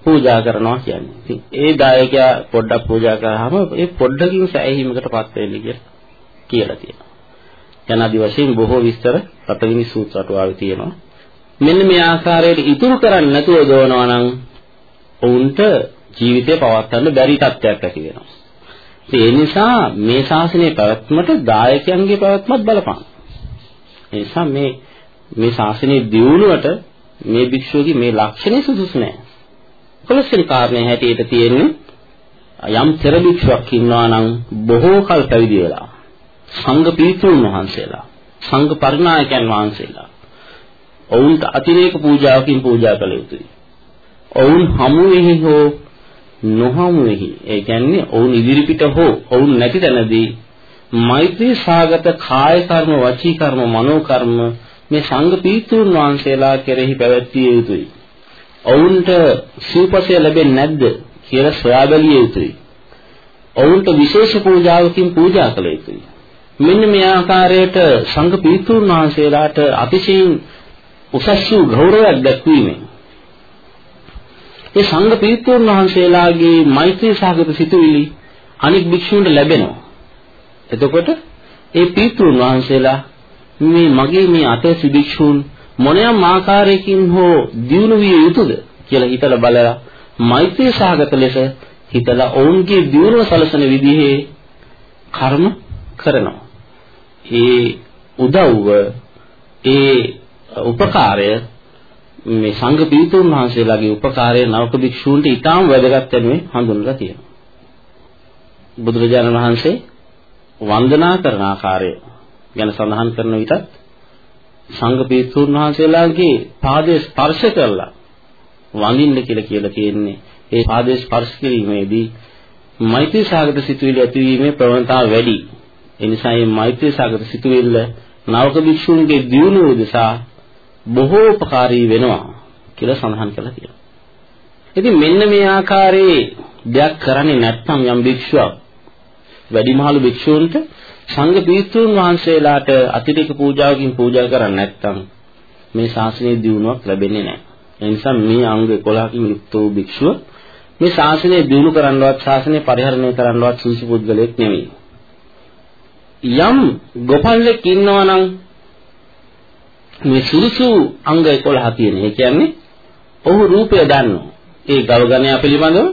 පූජා කරනවා කියන්නේ. ඉතින් ඒ දායකයා පොඩ්ඩක් පූජා කරාම ඒ පොඩ්ඩකින් සෑහීමකටපත් වෙන්නේ කියලා කියලා තියෙනවා. යනාදි වශයෙන් බොහෝ විස්තර රතවිනි සූත්‍ර අටුවාවේ තියෙනවා. මෙන්න මේ ආකාරයට ඉතුරු කරන්නේ නැතුව දෝනවා නම් ඔවුන්ට ජීවිතය පවත්වන්න බැරි තත්ත්වයක් ඇති වෙනවා. ඒ නිසා මේ ශාසනයේ පැවැත්මට දායකයන්ගේ පැවැත්මත් බලපාන. ඒ නිසා මේ මේ ශාසනයේ දියුණුවට මේ භික්ෂුවගේ මේ ලක්ෂණේ සුදුසු නැහැ. කොලොස්සෙනි කාරණේ හැටියට තියෙන්නේ යම් තෙර භික්ෂුවක් ඉන්නවා නම් බොහෝ කල් පැවිදි වෙලා සංඝ පීතුන් වහන්සේලා සංඝ පරිනායකයන් වහන්සේලා ඔවුන්ට අතිරේක පූජාවකින් පූජා කළ යුතුයි. ඔවුන් හමුවෙහි හෝ නොහමුවෙහි ඒ කියන්නේ ඔවුන් ඉදිරිපිට හෝ ඔවුන් නැති තැනදී මෛත්‍රී සාගත කාය කර්ම වචී කර්ම මනෝ කර්ම මේ සංඝ පීතුන් වහන්සේලා කෙරෙහි පැවැත්විය යුතුයි. ඔවුන්ට සිව්පසය ලැබෙන්නේ නැද්ද කියලා සොයා බැලිය යුතුයි. ඔවුන්ට විශේෂ පූජාවකින් පූජා කළ යුතුයි. මෙන්න මේ ආකාරයට සංඝ පීතුන් වහන්සේලාට අතිශයින් උසස් වූ ගෞරවයක් දැක්වීමෙන් ඒ සංඝ පීතුන් වහන්සේලාගේ මෛත්‍රී සාගත සිතුවිලි අනික් භික්ෂූන්ට ලැබෙනවා. එතකොට ඒ පීතුන් වහන්සේලා මේ මගේ මේ අතේ භික්ෂූන් මොනියම් ආකාරයකින් හෝ දියුණු විය යුතුද කියලා හිතලා බලලා මෛත්‍රී සාගත ලෙස හිතලා ඔවුන්ගේ දියුණුව සලසන විදිහේ කර්ම කරනවා. ඒ උදව්ව ඒ උපකාරය මේ සංඝ පීතුන් වහන්සේලාගේ උපකාරය නවක භික්ෂූන්ට ඊටාම් වැදගත් වෙනුවේ හඳුන්වලා තියෙනවා. බුදුරජාණන් වහන්සේ වන්දනා කරන ආකාරය ගැන සඳහන් කරන විටත් සංඝ පීතුන් වහන්සේලාගේ පාදයේ ස්පර්ශ කරලා වඳින්න කියලා කියලා තියෙන්නේ ඒ පාදයේ ස්පර්ශ කිරීමේදී මෛත්‍රී සාගත සිතුවිලි ඇතිවීමේ ප්‍රවණතාව වැඩි. ඒ නිසා මේ මෛත්‍රී සාගත සිතුවිල්ල නවක භික්ෂුන්ගේ දියුණුව උදෙසා බොහෝ උපකාරී වෙනවා කියලා සඳහන් කරලා තියෙනවා. ඉතින් මෙන්න මේ ආකාරයේ දෙයක් කරන්නේ නැත්නම් යම් භික්ෂුවක් වැඩිමහලු භික්ෂූන්ට සංඝ පීතෘන් වහන්සේලාට අතිරේක පූජාවකින් පූජා කරන්නේ නැත්නම් මේ ශාසනයේ දියුණුවක් ලැබෙන්නේ නැහැ. ඒ නිසා මේ අංග 11කින් යුක්ත වූ භික්ෂුව මේ ශාසනය දියුණු කරන්නවත් ශාසනය පරිහරණය කරන්නවත් සුසු පුද්ගලයෙක් නෙවෙයි. යම් ගොපල්ලෙක් ඉන්නවා නම් මේ සුරුසු අංග 11 තියෙන. ඒ කියන්නේ ඔහු රූපය දන්නවා. ඒ ගව ගණය පිළිබඳව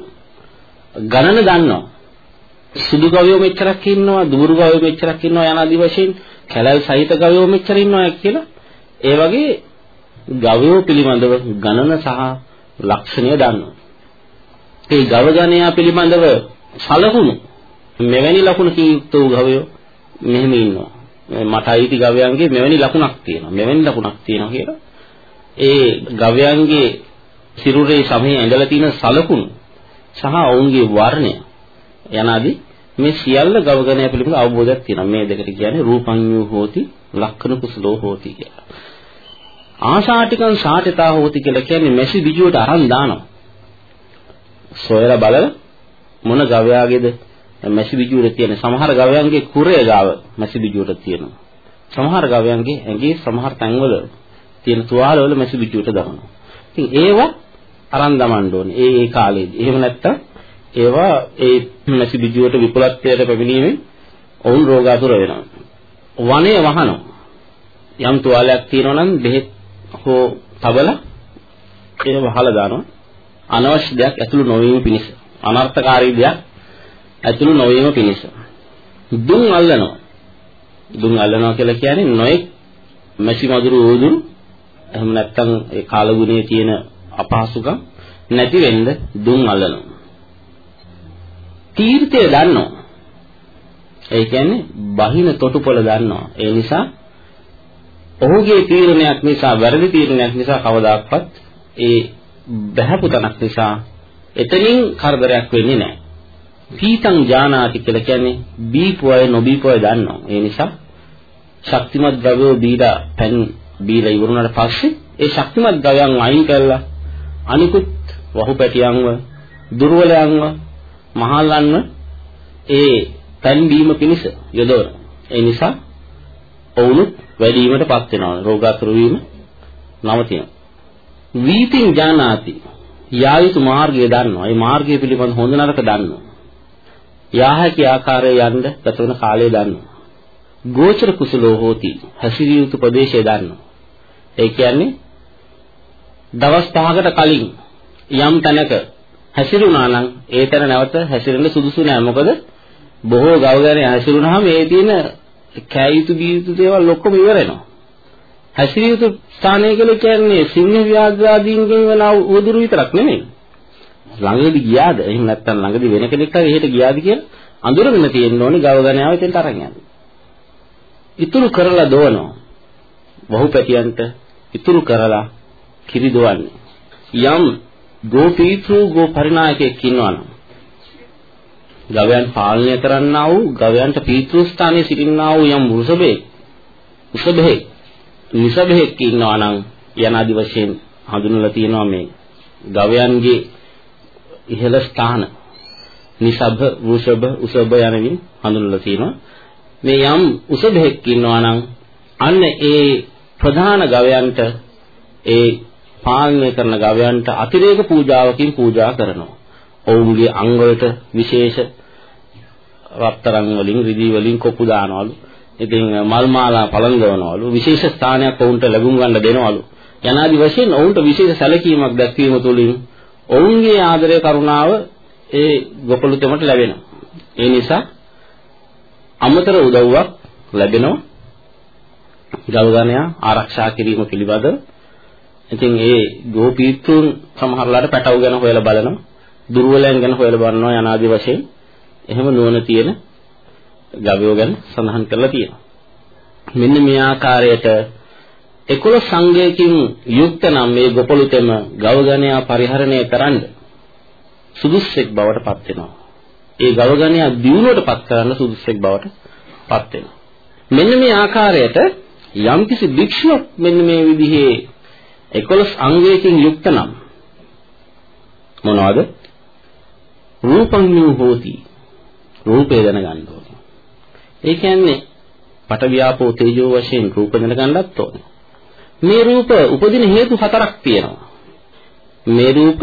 ගණන දන්නවා. සුදු ගවයෝ මෙච්චරක් ඉන්නවා, දුඹුරු ගවයෝ මෙච්චරක් ඉන්නවා යන ආදි වශයෙන් කැලල් සහිත ගවයෝ මෙච්චර ඉන්නවා කියලා ඒ වගේ ගවයෝ පිළිබඳව ගණන සහ ලක්ෂණය දන්නවා. ඒ ගව ගණය පිළිබඳව සලකුණු මෙවැනි ලකුණු කීයුක්ත වූ ගවයෝ මෙහෙම ඉන්නවා. මට අයිති ගවයන්ගේ මෙවැනි ලකුණක් තියෙනවා. මෙවැනි ලකුණක් තියෙනවා කියලා. ඒ ගවයන්ගේ සිරුරේ සමේ ඇඳලා තියෙන සලකුණු සහ ඔවුන්ගේ වර්ණය යනාදී මේ සියල්ල ගවගණය පිළිබඳ අවබෝධයක් තියෙනවා. මේ දෙකට කියන්නේ රූපඤ්ඤෝ හෝති ලක්ඛන කුසලෝ හෝති කියලා. ආශාටිකං සාටිතා හෝති කියලා කියන්නේ මෙසි විජුවට අරන් දානවා. සොයලා බලලා මොන ගවයාගේද මැසි බිජුවර තියෙන සමහර ගවයන්ගේ කුරේ ගාව මැසි බිජුවර තියෙනවා. සමහර ගවයන්ගේ ඇඟේ සමහර තැන්වල තියෙන තුවාල වල මැසි බිජුවට දානවා. ඉතින් ඒවා අරන් දමන්න ඕනේ. ඒ ඒ කාලේදී. එහෙම නැත්තම් ඒවා ඒ මැසි බිජුවට විපලත්වයට පැමිණීමෙන් ඔවුන් රෝගාතුර වෙනවා. වනයේ වහනවා. යම් තුවාලයක් තියෙනවා නම් බෙහෙත් හෝ තබල ඒක වහලා දානවා. අනවශ්‍ය දෙයක් ඇතුළු නොවීම පිණිස අනර්ථකාරී දෙයක් ඇතුළු නොවීම පිණිස. දුම් අල්ලනවා. දුම් අල්ලනවා කියලා කියන්නේ නොඑක් මැසි මදුරු උදුරු එහෙම නැත්නම් ඒ කාලගුණයේ තියෙන අපහසුකම් නැති වෙන්න දුම් අල්ලනවා. තීර්ථය දන්නවා. ඒ කියන්නේ බහින තොටුපොළ දන්නවා. ඒ නිසා ඔහුගේ තීරණයක් නිසා වැරදි තීරණයක් නිසා කවදාක්වත් ඒ බහැපු තනක් නිසා එතනින් කරදරයක් වෙන්නේ නැහැ. පීතං ජානාති කියලා කියන්නේ බීපු අය නොබීපු අය දන්නවා. ඒ නිසා ශක්තිමත් ද්‍රව්‍යෝ බීලා පෙන් බීලා ඉවරුණාට පස්සේ ඒ ශක්තිමත් ද්‍රවයන් අයින් කරලා අනිකුත් වහු පැටියන්ව දුර්වලයන්ව මහල්ලන්ව ඒ පෙන් බීම පිණිස යොදවන. ඒ නිසා ඔවුනුත් වැඩිවීමටපත් වෙනවා. රෝගාතුර වීම නවතිනවා. වීතින් ජානාති යායුතු මාර්ගය දන්නවා. ඒ මාර්ගය පිළිබඳ හොඳ නරක දන්නවා. යාහකී ආකාරයේ යන්න ගත වෙන කාලය දන්නවා. ගෝචර කුසලෝ හෝති හැසිරිය යුතු ප්‍රදේශය දන්නවා. ඒ කියන්නේ දවස් 5කට කලින් යම් තැනක හැසිරුණා නම් ඒ තැන නැවත හැසිරෙන්න සුදුසු නෑ. මොකද බොහෝ ගවගණේ හැසිරුණාම ඒ තියෙන කෑ යුතු බිය යුතු දේවල් ඔක්කොම ඉවර වෙනවා. හැසිරිය යුතු ස්ථානය කියලා කියන්නේ සිංහ ව්‍යාඝ්‍රාදීන්ගෙන් වෙන උදුරු විතරක් නෙමෙයි. ළඟදී ගියාද? එහෙම නැත්නම් ළඟදී වෙන කෙනෙක් හරි එහෙට ගියාද කියලා අඳුරගෙන තියෙන්න ඕනේ ගව ගණාව එතෙන්ට අරන් යන්න. ඉතුරු කරලා දවනවා. වහුපැටියන්ට ඉතුරු කරලා කිරි දවන්නේ. යම් ගෝපීතෘ ගෝ පරිනායකයෙක් ඉන්නවනම් ගවයන් පාලනය කරන්නා වූ ගවයන්ට පීතෘ ස්ථානයේ සිටින්නා වූ යම් වෘෂභේ වෘෂභේ නිසභෙක් ඉන්නවා නම් යනාදි වශයෙන් හඳුන්වලා තියෙනවා මේ ගවයන්ගේ ඉහළ ස්ථාන නිසභ වෘෂභ උසභ යනමින් හඳුන්වලා තියෙනවා මේ යම් උසභෙක් ඉන්නවා නම් අන්න ඒ ප්‍රධාන ගවයන්ට ඒ පාලනය කරන ගවයන්ට අතිරේක පූජාවකින් පූජා කරනවා. ඔවුන්ගේ අංග වලට විශේෂ රත්තරන් වලින් රිදී වලින් කොපු දානවලු. ඉතින් මල් මාලා පළඳවනවලු. විශේෂ ස්ථානයක් ඔවුන්ට ලැබුම් ගන්න දෙනවලු. යනාදි වශයෙන් ඔවුන්ට විශේෂ සැලකීමක් දැක්වීම තුළින් ඔවුන්ගේ ආදරය කරුණාව ඒ ගොපළු තෙමට ලැබෙනවා. ඒ නිසා අමතර උදව්වක් ලැබෙනවා. ගල්ගණයා ආරක්ෂා කිරීම පිළිබඳව ඉතින් ඒ ගෝපීත්තුන් සමහරලාට පැටව ගැන හොයලා බලනවා. දුර්වලයන් ගැන හොයලා බලනවා යනාදී වශයෙන්. එහෙම නුවණ තියෙන ගවයෝ ගැන සඳහන් කරලා තියෙනවා. මෙන්න මේ ආකාරයට 11 සංඝයකින් යුක්ත නම් මේ ගොපලුතෙම ගවගණයා පරිහරණය කරන්න සුදුස්සෙක් බවට පත් වෙනවා. ඒ ගවගණයා දියුණුවට පත් කරන්න සුදුස්සෙක් බවට පත් වෙනවා. මෙන්න මේ ආකාරයට යම්කිසි භික්ෂුවක් මෙන්න මේ විදිහේ 11 අංගයකින් යුක්ත නම් මොනවද? රූපං හෝති. රූපේ දැනගන්න ඕනේ. ඒ කියන්නේ පට ව්‍යාපෝ තේජෝ වශයෙන් රූප දැනගන්නත් ඕනේ. මේ රූප උපදින හේතු හතරක් තියෙනවා. මේ රූප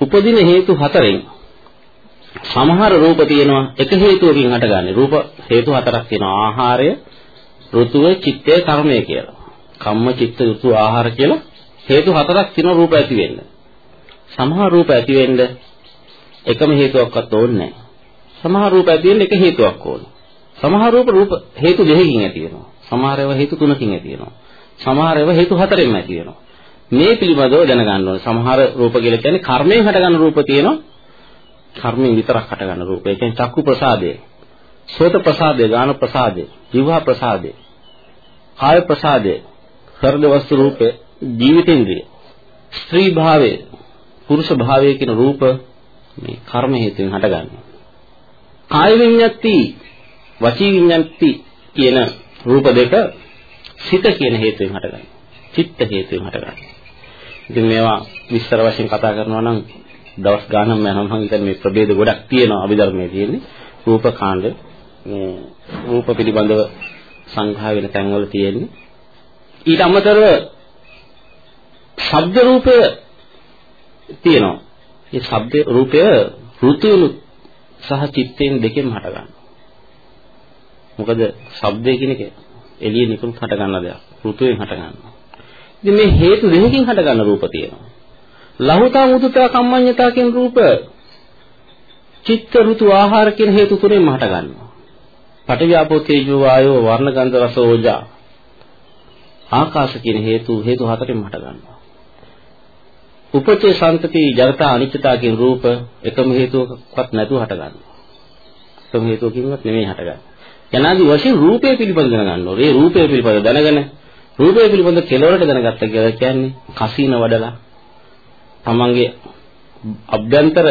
උපදින හේතු හතරෙන් සමහර රූප තියෙනවා එක හේතුවකින් හටගන්නේ. රූප හේතු හතරක් තියෙනවා. ආහාරය, ඍතුව, චිත්තය, කර්මය කියලා. කම්ම චිත්ත ඍතු ආහාර කියලා හේතු හතරක් තියෙන රූප ඇති වෙන්න. සමහර රූප ඇති වෙන්න එකම හේතුවක්වත් ඕනේ නැහැ. සමහර රූප ඇති වෙන්න එක හේතුවක් ඕනේ. සමහර රූප රූප හේතු දෙකකින් ඇති වෙනවා. සමහර ඒවා හේතු තුනකින් ඇති වෙනවා. සමහර ඒවා හේතු හතරෙන්ම ඇති වෙනවා. මේ පිළිබඳව දැනගන්න ඕනේ. සමහර රූප කියලා කියන්නේ කර්මයෙන් හටගන්න රූප තියෙනවා. කර්මයෙන් විතරක් හටගන්න රූප. ඒ කියන්නේ චක්කු ප්‍රසාදය, සෝත ප්‍රසාදය, ගාන ප්‍රසාදය, ජීවහා ප්‍රසාදය, කාය ප්‍රසාදය, හෘද වස්තු රූපේ ජීවිතේන්ද්‍රිය ස්ත්‍රී භාවයේ පුරුෂ භාවයේ කියන රූප මේ කර්ම හේතුවෙන් හටගන්නේ කාය විඤ්ඤාති වචී විඤ්ඤාති කියන රූප දෙක සිත කියන හේතුවෙන් හටගන්නේ චිත්ත හේතුවෙන් හටගන්නේ ඉතින් මේවා විස්තර වශයෙන් කතා කරනවා නම් දවස් ගානක් යනවා මම හිතන්නේ මේ ප්‍රභේද ගොඩක් තියෙනවා අභිධර්මයේ තියෙන්නේ රූප කාණ්ඩ මේ රූප පිළිබඳව සංඝා වෙන තැන්වල තියෙන්නේ ඊට අමතරව ශබ්ද රූපය තියෙනවා. මේ ශබ්ද රූපය ඍතුණු සහ චිත්තයෙන් දෙකෙන් හට ගන්නවා. මොකද ශබ්දය කියන එක එළිය නිකුත් හට ගන්න දෙයක්. ඍතුයෙන් හට ගන්නවා. ඉතින් මේ හේතු දෙකකින් හට ගන්න රූප තියෙනවා. ලහුතා මුදුතා කම්මඤ්ඤතා කියන රූප චිත්ත ඍතු ආහාර කියන හේතු තුනෙන්ම හට ගන්නවා. පටිව්‍යාපෝ තේජෝ වායෝ වර්ණ ගන්ධ රස ඕජා ආකාශ කියන හේතු හේතු හතරෙන් හට ගන්නවා. උපචේ සම්තති ජරතා අනිච්චතා කියන රූප එකම හේතුවකවත් නැතුව හට ගන්නවා. එකම හේතුවකින්වත් නෙමෙයි හටගන්නේ. යනාදී වශයෙන් රූපය පිළිබඳ දැනගන්න ඕනේ. මේ රූපය පිළිබඳ දැනගෙන රූපය පිළිබඳ කෙලවරට දැනගත්ත කියලා කියන්නේ කසින වඩලා තමන්ගේ අභ්‍යන්තර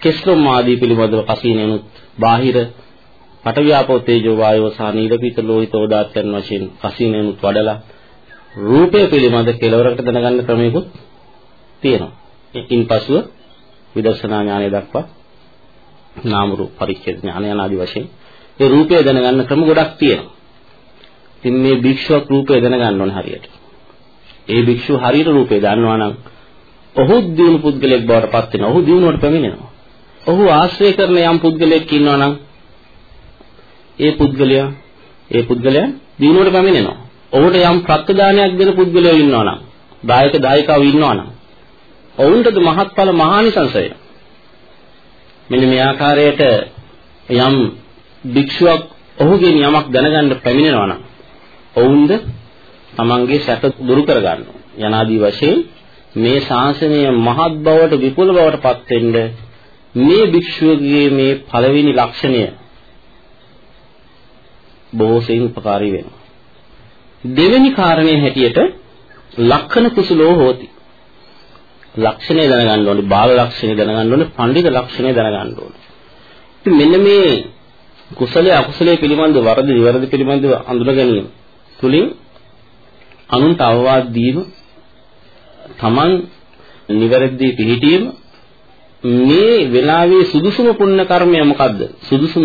කෙස්ලොම් ආදී පිළිබඳව කසිනෙනුත් බාහිර පටවියාපෝ තේජෝ වායෝ සහ නීලපීත ලෝහිත ඕදාත්යන් වශයෙන් කසිනෙනුත් වඩලා රූපය පිළිබඳ කෙලවරකට දැනගන්න ක්‍රමයකුත් තියෙනවා. ඒකින් පසුව විදර්ශනා ඥානය දක්වා නාම රූප පරිච්ඡේද ඥානය ආදී වශයෙන් ඒ රූපය දැනගන්න ක්‍රම ගොඩක් තියෙනවා. ඉතින් මේ භික්ෂුවක් රූපය දැනගන්න ඕනේ හරියට. ඒ භික්ෂුව හරියට රූපය දන්නවා නම් ඔහු දිනු පුද්ගලයෙක් බවට පත් වෙනවා. ඔහු දිනුවට පැමිණෙනවා. ඔහු ආශ්‍රය කරන යම් පුද්ගලයෙක් ඉන්නවා නම් ඒ පුද්ගලයා ඒ පුද්ගලයා දිනුවට පැමිණෙනවා. ඔහුට යම් ප්‍රත්‍යදානයක් දෙන පුද්ගලයෝ ඉන්නවා නම්, දායක දායිකාවෝ ඉන්නවා නම්, ඔවුන්ටද මහත්ඵල මහානිසංසය. මෙන්න මේ ආකාරයට යම් භික්ෂුවක් ඔහුගෙන් යමක් දැනගන්න පැමිණෙනවා නම්, ඔවුන්ද තමන්ගේ සැක දුරු කරගන්නවා. යනාදී වශයෙන් මේ ශාසනය මහත් බවට විපුල බවට පත් වෙන්න මේ භික්ෂුවගේ මේ පළවෙනි ලක්ෂණය බොහෝ සෙයින් උපකාරී වෙනවා. දෙවෙනි කාරණේ හැටියට ලක්ෂණ කුසලෝ හෝති. ලක්ෂණය දැනගන්න ඕනේ, බාල ලක්ෂණය දැනගන්න ඕනේ, පඬිත ලක්ෂණය දැනගන්න ඕනේ. ඉතින් මෙන්න මේ කුසලයේ අකුසලයේ පිළිබඳ වරද විවරද පිළිබඳව අඳුර ගැනීම තුලින් අනුන්ට අවවාද දීම තමන් නිවැරදි පිළිහිටීම මේ වෙලාවේ සුදුසුම පුණ්‍ය කර්මය මොකද්ද? සුදුසුම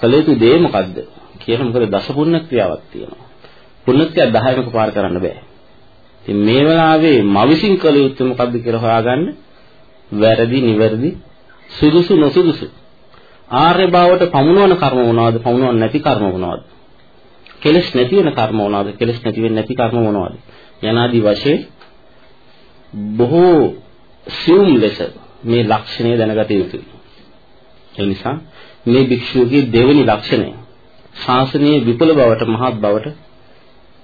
කළ යුතු දේ මොකද්ද? කියලා මොකද දස පුණ්‍ය ක්‍රියාවක් තියෙනවා. පුණ්‍ය ක්‍රියා 10ක පාර කරන්න බෑ. ඉතින් මේ වෙලාවේ මවිසින් කළ යුත්තේ මොකද්ද කියලා හොයාගන්න. වැරදි නිවැරදි සුදුසු නොසුදුසු ආර්ය භාවයට පමුණවන කර්ම මොනවද පමුණවන්නේ නැති කර්ම මොනවද කෙලස් නැති වෙන කර්ම මොනවද කෙලස් නැති වෙන්නේ නැති කර්ම මොනවද යනාදී වශයෙන් බොහෝ සියුම් ලෙස මේ ලක්ෂණය දැනගත යුතුයි. ඒ නිසා මේ භික්ෂුවගේ දෙවෙනි ලක්ෂණය ශාසනයේ විපුල බවට මහත් බවට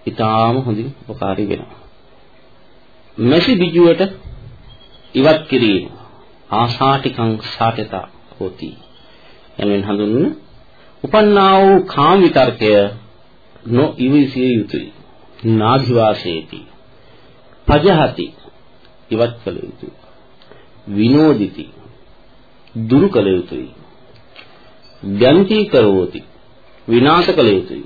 ඊටාම හොඳින් උපකාරී වෙනවා. මෙසි බිජුවට ඉවත් කිරීම ආසාටිකං සාටතා හොති. යනුවෙන් හඳුන්වන උපන්නා වූ කාම විතර්කය නො ඉවිසිය යුතුය. නාභිවාසේති. පජහති. ඉවත් කළ යුතුය. විනෝදිති. දුරු කළ යුතුය. ගන්ති කරෝති විනාශ කළ යුතුය.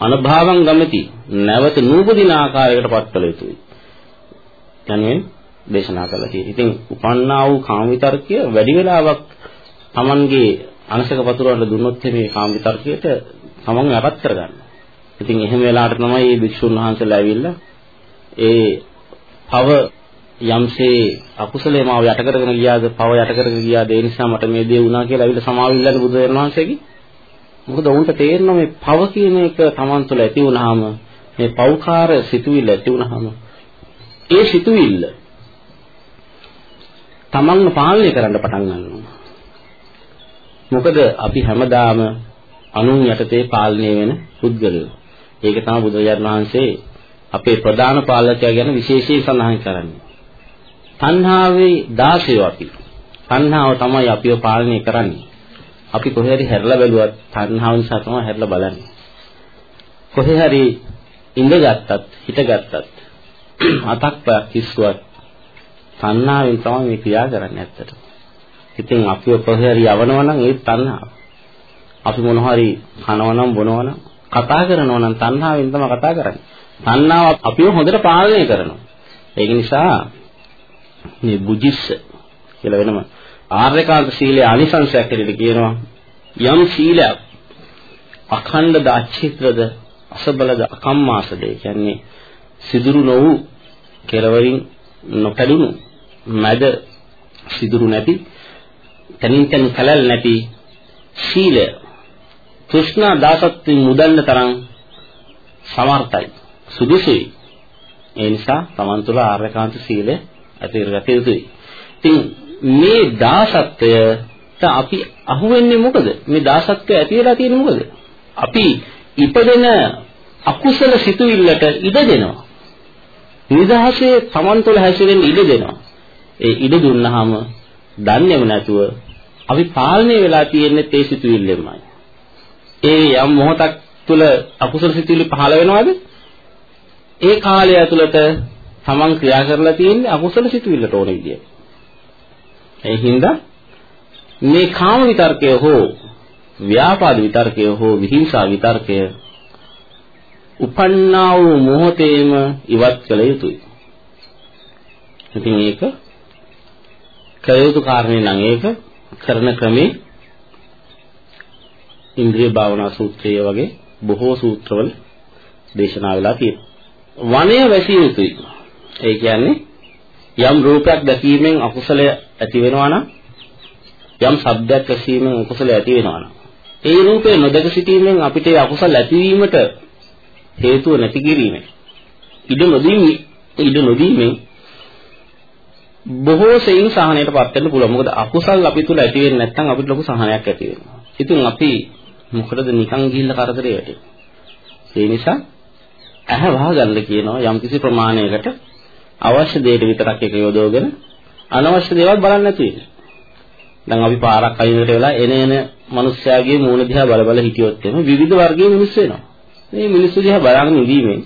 අනභාවං ගමති. නැවත නූපදින ආකාරයකට පත් කළ යුතුය. යනුවෙන් දේශනා කළා කියලා. ඉතින් උපන්නා වූ කාම විතර්කය වැඩි වෙලාවක් Tamanගේ අනසක වතුරවල දුන්නොත් මේ කාම විතර්කයට තමන් යටත් කරගන්න. ඉතින් එහෙම වෙලාවට තමයි මේ භික්ෂුන් වහන්සේලා ඇවිල්ලා ඒ පව යම්සේ අකුසලේ මාව යට කරගෙන ගියාද පව යට කරගෙන ගියාද ඒ නිසා මට මේ දේ වුණා කියලා ඇවිල්ලා සමාව ඉල්ලන්නේ බුදුරජාණන් වහන්සේගේ. මොකද උන්ට තේරෙනවා මේ පව කියන එක තමන් තුළ ඇති වුණාම මේ පෞකාර සිතුවිල්ල ඇති වුණාම ඒ සිතුවිල්ල තමන්ව පාලනය කරන්න පටන් ගන්නවා. මොකද අපි හැමදාම අනුන් යටතේ පාලනය වෙන පුද්ගලයෝ. ඒක තමයි බුදුරජාණන් වහන්සේ අපේ ප්‍රධාන පාලකයා ගැන විශේෂයෙන් සඳහන් කරන්නේ. තණ්හාවේ දාසයෝ අපි. තණ්හාව තමයි අපිව පාලනය කරන්නේ. අපි කොහේ හරි හැරලා බැලුවත් තණ්හාව නිසා තමයි හැරලා බලන්නේ. කොහේ හරි ඉඳගත්තත් හිටගත්තත් අතක් පයක් කිස්සුවත් තණ්හාවෙන් තමයි මේ ක්‍රියා කරන්නේ ඇත්තට. ඉතින් අපිව කොහේ හරි යවනවා නම් ඒ තණ්හාව. අපි මොන හරි කනවා නම් බොනවා නම් කතා කරනවා නම් තණ්හාවෙන් තමයි කතා කරන්නේ. තණ්හාව අපිව හොඳට පාලනය කරනවා. ඒක නිසා මේ බුජිස්ස කියලා වෙනම ආර්යකාන්ත සීලයේ අනිසංසයක් හැටියට කියනවා යම් සීලයක් අඛණ්ඩද අචිත්‍රද අසබලද අකම්මාසද කියන්නේ සිදුරු නොවු කෙලවරින් නොකඩුණු මැද සිදුරු නැති තනින් තන කලල් නැති සීලය කෘෂ්ණ දාසත්වයෙන් මුදන්න තරම් සමර්ථයි සුදුසුයි. ඒ නිසා තමන් තුළ ආර්යකාන්ත සීලය ඇති කරගත යුතුයි. ඉතින් මේ දාසත්වයට අපි අහුවෙන්නේ මොකද? මේ දාසත්වය ඇති වෙලා තියෙන්නේ මොකද? අපි ඉපදෙන අකුසල සිතුවිල්ලට ඉඩ දෙනවා. නිදහසේ තමන් තුළ හැසිරෙන්න ඉඩ දෙනවා. ඒ ඉඩ දුන්නාම දන්නේම නැතුව අපි පාලනය වෙලා තියෙන්නේ ඒ සිතුවිල්ලෙන්මයි. ඒ යම් මොහොතක් තුල අකුසල සිතුවිලි පහළ වෙනවද? ඒ කාලය ඇතුළත තමන් ක්‍රියා කරලා තියෙන්නේ අකුසල සිතුවිල්ලට ඕන විදියට. ඒ හින්දා මේ කාම විතර්කය හෝ ව්‍යාපාද විතර්කය හෝ විහිංසා විතර්කය උපන්නා වූ මොහොතේම ඉවත් කළ යුතුයි. ඉතින් ඒක කළ යුතු කාරණේ නම් ඒක කරන ක්‍රමේ ඉන්ද්‍රිය භාවනා සූත්‍රය වගේ බොහෝ සූත්‍රවල දේශනා වෙලා තියෙනවා. වනය වැසිය යුතුයි. ඒ කියන්නේ යම් රූපයක් දැකීමෙන් අකුසලය ඇති වෙනවා නම් යම් ශබ්දයක් ඇසීමෙන් අකුසලය ඇති වෙනවා නම් ඒ රූපේ නොදක සිටීමෙන් අපිට ඒ අකුසල ඇතිවීමට හේතුව නැති කිරීමෙන් ඉඩ නොදීමේ ඉඩ නොදීමෙන් බොහෝ සෙයින් සහනයටපත් වෙන්න පුළුවන්. මොකද අකුසල් අපි තුල ඇති වෙන්නේ නැත්නම් අපිට ලොකු සහනයක් ඇති වෙනවා. ඉතින් අපි මොකටද නිකන් ගිහිල්ලා කරදරේ වැටෙන්නේ? ඒ නිසා ඇහැ වහගන්න කියනවා යම්කිසි ප්‍රමාණයකට අවශ්‍ය දෙයට විතරක් එක යොදවගෙන අනවශ්‍ය දේවල් බලන්නේ නැති වෙන්නේ. දැන් අපි පාරක් අයිනට වෙලා එන එන මිනිස්යාගේ මූණ දිහා බල බල හිටියොත් එimhe විවිධ වර්ගයේ මිනිස්සු වෙනවා. මේ මිනිස්සු දිහා බලන් ඉඳීමෙන්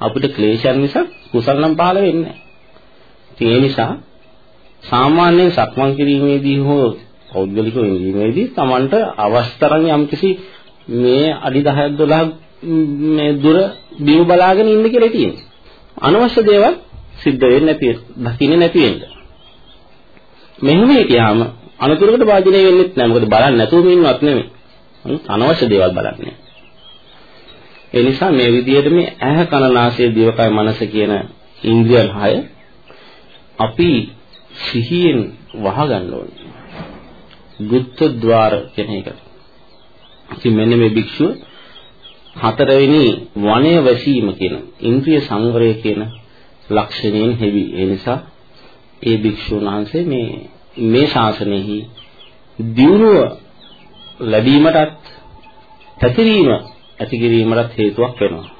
අපිට ක්ලේශයන් මිසක් කුසල නම් පහළ වෙන්නේ නැහැ. ඒ නිසා සාමාන්‍යයෙන් සක්මන් කිරීමේදී හෝ පෞද්ගලිකව ඉඳීමේදී Tamanට අවශ්‍ය තරම් යම්කිසි මේ අඩි 10ක් 12ක් මේ දුර බිම බලාගෙන ඉන්න කියලා තියෙනවා. අනවශ්‍ය දේවල් සිද්ධ වෙන්නේ නැති දකින්නේ නැති වෙන්න. මෙහෙම හිටියාම අනතුරකට භාජනය වෙන්නේ නැහැ. මොකද බලන්නේ නැතුවම ඉන්නවත් නෙමෙයි. අනවශ්‍ය දේවල් බලන්නේ. ඒ නිසා මේ විදිහට මේ ඇහ කන නාසය දිවකය මනස කියන ඉන්ද්‍රියන් හය අපි සිහියෙන් වහගන්න ඕනේ. ගුත්ත ద్వාර කියන එක. ඉතින් මෙන්න මේ භික්ෂුව හතරවෙනි වනය වැසීම කියන ඉන්ද්‍රිය සංවරය කියන ලක්ෂණයෙන් හෙවි. ඒ නිසා ඒ භික්ෂුන් වහන්සේ මේ මේ ශාසනයෙහි දියුණුව ලැබීමටත් පැතිරීම ඇති කිරීමටත් හේතුවක් වෙනවා.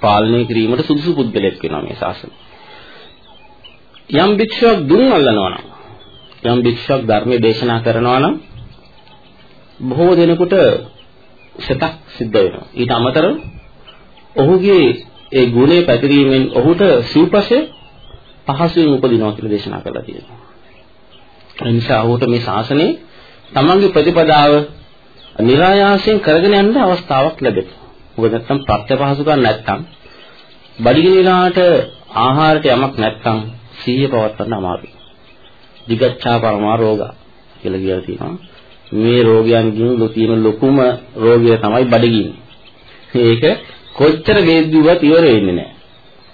පාලනය කිරීමට සුදුසු පුද්ගලයෙක් වෙනවා මේ ශාසනය. යම් භික්ෂුවක් දුන් අල්ලනවා නම් යම් භික්ෂුවක් ධර්මයේ දේශනා කරනවා නම් බොහෝ දෙනෙකුට සතක් සිද්ධ වෙනවා. ඊට අමතරව ඔහුගේ ඒ ගුණය පැතිරීමෙන් ඔහුට සිව්පසය පහසුවෙන් උපදිනවා කියලා දේශනා කරලා තියෙනවා. ඒ නිසා ඔහුට මේ ශාසනයේ තමන්ගේ ප්‍රතිපදාව નિરાයාසයෙන් කරගෙන යන්න අවස්ථාවක් ලැබෙනවා. මොකද නැත්තම් ප්‍රත්‍යපහසුකම් නැත්තම් බඩගිනිලාට ආහාරයට යමක් නැත්තම් සිහිය පවත්වන්න අමාරුයි. දිගච්ඡා පරමා රෝග කියලා කියලා තියෙනවා. මේ රෝගයන්ගෙන් තියෙන ලොකුම රෝගය තමයි බඩගිනි. මේක කොච්චර වේද දිවත් ඉවර වෙන්නේ නැහැ.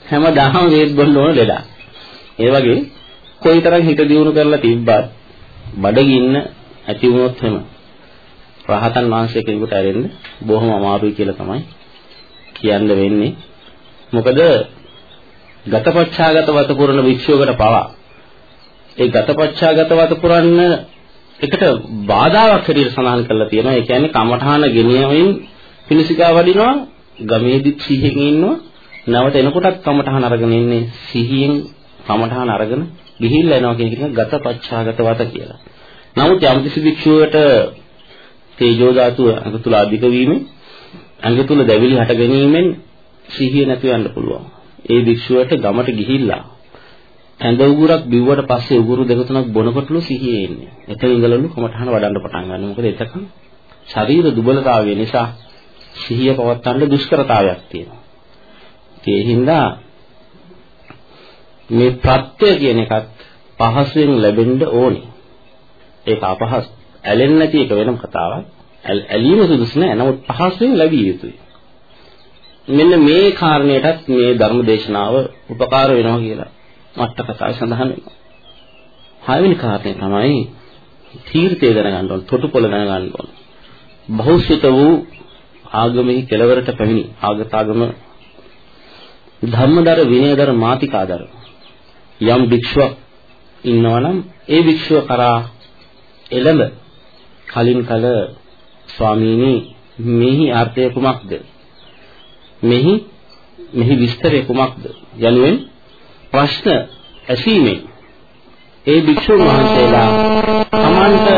හැමදාම වේද බොන්න ඕන ලෙඩක්. ඒ වගේ කොයිතරම් හිත දියුණු කරලා තිබ්බත් බඩගින්න ඇති වුණොත් එහෙම රහතන් වහන්සේ කෙනෙකුට ඇරෙන්න බොහොම අමාරුයි කියලා තමයි කියන්න වෙන්නේ. මොකද ගතපච්චාගත වත පුරන වික්ෂෝකට පවා ඒ ගතපච්චාගත වත පුරන්න එකට බාධාවක් හැටියට සඳහන් කරලා තියෙනවා. ඒ කියන්නේ කමඨාන ගෙනියමින් පිනිසිකා වඩිනවා ගමේදිත් සිහියෙන් ඉන්නවා නැවත එනකොටත් කමඨහන අරගෙන ඉන්නේ සිහියෙන් කමඨහන අරගෙන ගිහිල්ලා එනවා කියන එක ගත පච්චාගත වත කියලා. නමුත් යම් කිසි භික්ෂුවකට තේජෝ ධාතුව අඟ තුල අධික වීමෙන් අඟ තුල දැවිලි හට ගැනීමෙන් සිහිය නැති වෙන්න පුළුවන්. ඒ භික්ෂුවට ගමට ගිහිල්ලා ඇඳ උගුරක් බිව්වට පස්සේ උගුරු දෙක තුනක් බොනකොටලු සිහියේ එන්නේ. එතන ඉඳලලු කමඨහන වඩන්න පටන් ගන්නවා. මොකද එතකන් ශරීර දුබලතාවය නිසා සිහිය පවත්වන්න දුෂ්කරතාවයක් තියෙනවා. ඒ හින්දා මේ ප්‍රත්‍ය කියන එකත් පහසුවෙන් ලැබෙන්න ඕනේ. ඒක අපහස් ඇලෙන්නේ නැති එක වෙනම කතාවක්. ඇලීම සුදුසු නෑ. නමුත් පහසුවෙන් ලැබිය යුතුයි. මෙන්න මේ කාරණයටත් මේ ධර්ම දේශනාව උපකාර වෙනවා කියලා මට්ට කතාවේ සඳහන් වෙනවා. හයවෙනි කාරණය තමයි තීර්ථය දැනගන්න ඕන, තොටුපොළ දැනගන්න ඕන. බහුශ්‍රිත වූ ආගමෙහි කෙලවරට පැමිණි ආගතාගම ධම්මදර විනයදර මාතිකාදර යම් භික්ෂුවක් ඉන්නවනම් ඒ භික්ෂුව කරා එළඹ කලින් කල ස්වාමීනි මෙහි අර්ථය කුමක්ද මෙහි මෙහි විස්තරය කුමක්ද යනුවෙන් ප්‍රශ්න ඇසීමෙන් ඒ භික්ෂුන් වහන්සේලා තමන්ට